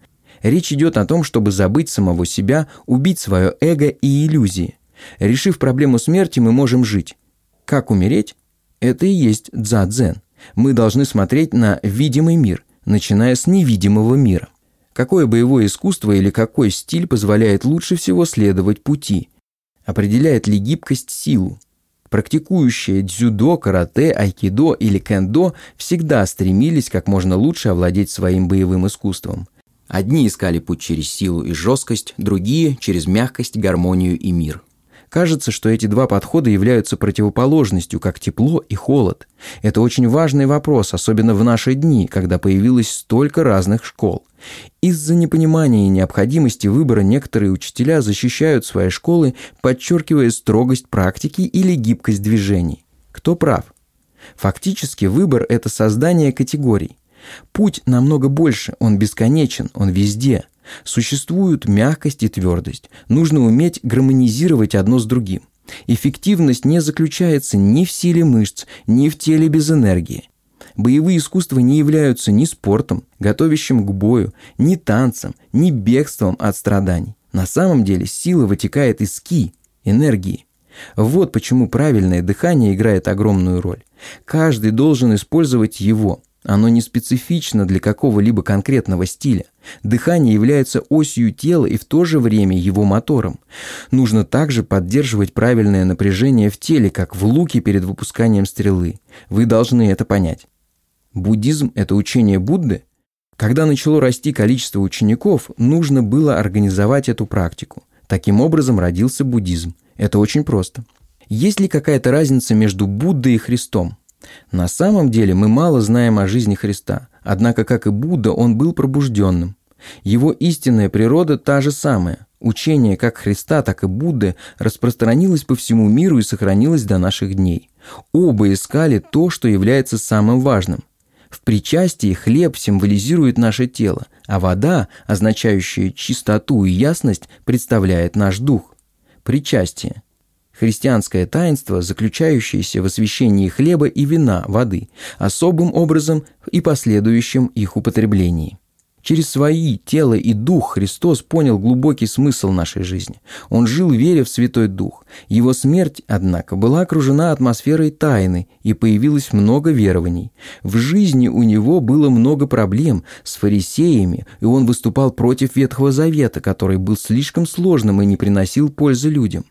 Речь идет о том, чтобы забыть самого себя, убить свое эго и иллюзии. Решив проблему смерти, мы можем жить. Как умереть? Это и есть дзадзен. Мы должны смотреть на видимый мир, начиная с невидимого мира. Какое боевое искусство или какой стиль позволяет лучше всего следовать пути? Определяет ли гибкость силу? Практикующие дзюдо, карате, айкидо или кендо всегда стремились как можно лучше овладеть своим боевым искусством. Одни искали путь через силу и жесткость, другие – через мягкость, гармонию и мир. Кажется, что эти два подхода являются противоположностью, как тепло и холод. Это очень важный вопрос, особенно в наши дни, когда появилось столько разных школ. Из-за непонимания и необходимости выбора некоторые учителя защищают свои школы, подчеркивая строгость практики или гибкость движений. Кто прав? Фактически выбор – это создание категорий. Путь намного больше, он бесконечен, он везде – Существуют мягкость и твердость. Нужно уметь гармонизировать одно с другим. Эффективность не заключается ни в силе мышц, ни в теле без энергии. Боевые искусства не являются ни спортом, готовящим к бою, ни танцем, ни бегством от страданий. На самом деле сила вытекает из ки, энергии. Вот почему правильное дыхание играет огромную роль. Каждый должен использовать его – оно не специфично для какого-либо конкретного стиля. Дыхание является осью тела и в то же время его мотором. Нужно также поддерживать правильное напряжение в теле, как в луке перед выпусканием стрелы. Вы должны это понять. Буддизм – это учение Будды? Когда начало расти количество учеников, нужно было организовать эту практику. Таким образом родился буддизм. Это очень просто. Есть ли какая-то разница между Буддой и Христом? На самом деле мы мало знаем о жизни Христа, однако, как и Будда, он был пробужденным. Его истинная природа та же самая. Учение как Христа, так и Будды распространилось по всему миру и сохранилось до наших дней. Оба искали то, что является самым важным. В причастии хлеб символизирует наше тело, а вода, означающая чистоту и ясность, представляет наш дух. Причастие – Христианское таинство, заключающееся в освящении хлеба и вина, воды, особым образом и последующем их употреблении. Через свои тело и дух Христос понял глубокий смысл нашей жизни. Он жил веря в Святой Дух. Его смерть, однако, была окружена атмосферой тайны, и появилось много верований. В жизни у него было много проблем с фарисеями, и он выступал против Ветхого Завета, который был слишком сложным и не приносил пользы людям.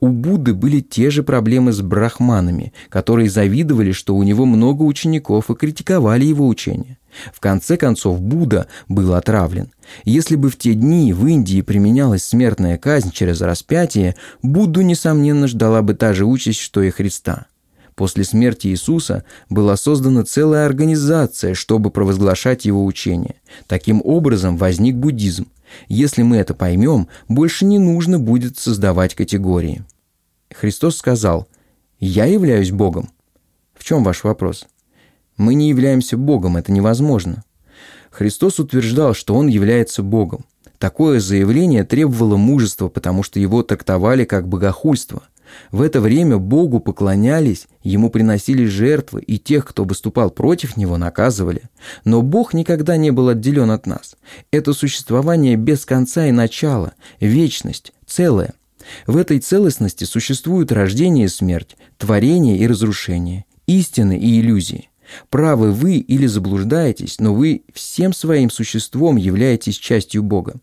У Будды были те же проблемы с брахманами, которые завидовали, что у него много учеников и критиковали его учение. В конце концов, Будда был отравлен. Если бы в те дни в Индии применялась смертная казнь через распятие, Будду, несомненно, ждала бы та же участь, что и Христа. После смерти Иисуса была создана целая организация, чтобы провозглашать его учение. Таким образом возник буддизм. Если мы это поймем, больше не нужно будет создавать категории. Христос сказал, «Я являюсь Богом». В чем ваш вопрос? Мы не являемся Богом, это невозможно. Христос утверждал, что Он является Богом. Такое заявление требовало мужества, потому что его трактовали как богохульство – в это время Богу поклонялись, ему приносили жертвы, и тех, кто выступал против него, наказывали. Но Бог никогда не был отделен от нас. Это существование без конца и начала, вечность, целое. В этой целостности существуют рождение и смерть, творение и разрушение, истины и иллюзии. Правы вы или заблуждаетесь, но вы всем своим существом являетесь частью Бога.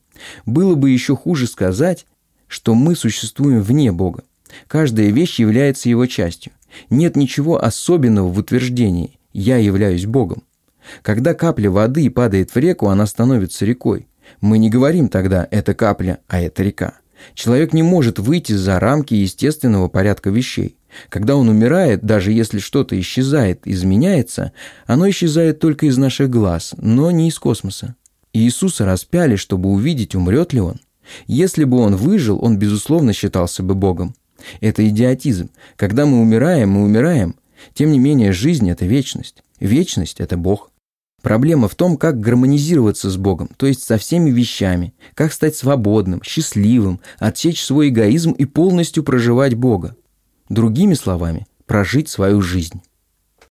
Было бы еще хуже сказать, что мы существуем вне Бога. Каждая вещь является его частью. Нет ничего особенного в утверждении «я являюсь Богом». Когда капля воды падает в реку, она становится рекой. Мы не говорим тогда «это капля, а это река». Человек не может выйти за рамки естественного порядка вещей. Когда он умирает, даже если что-то исчезает, изменяется, оно исчезает только из наших глаз, но не из космоса. Иисуса распяли, чтобы увидеть, умрет ли он. Если бы он выжил, он, безусловно, считался бы Богом. Это идиотизм. Когда мы умираем, мы умираем. Тем не менее, жизнь – это вечность. Вечность – это Бог. Проблема в том, как гармонизироваться с Богом, то есть со всеми вещами, как стать свободным, счастливым, отсечь свой эгоизм и полностью проживать Бога. Другими словами, прожить свою жизнь.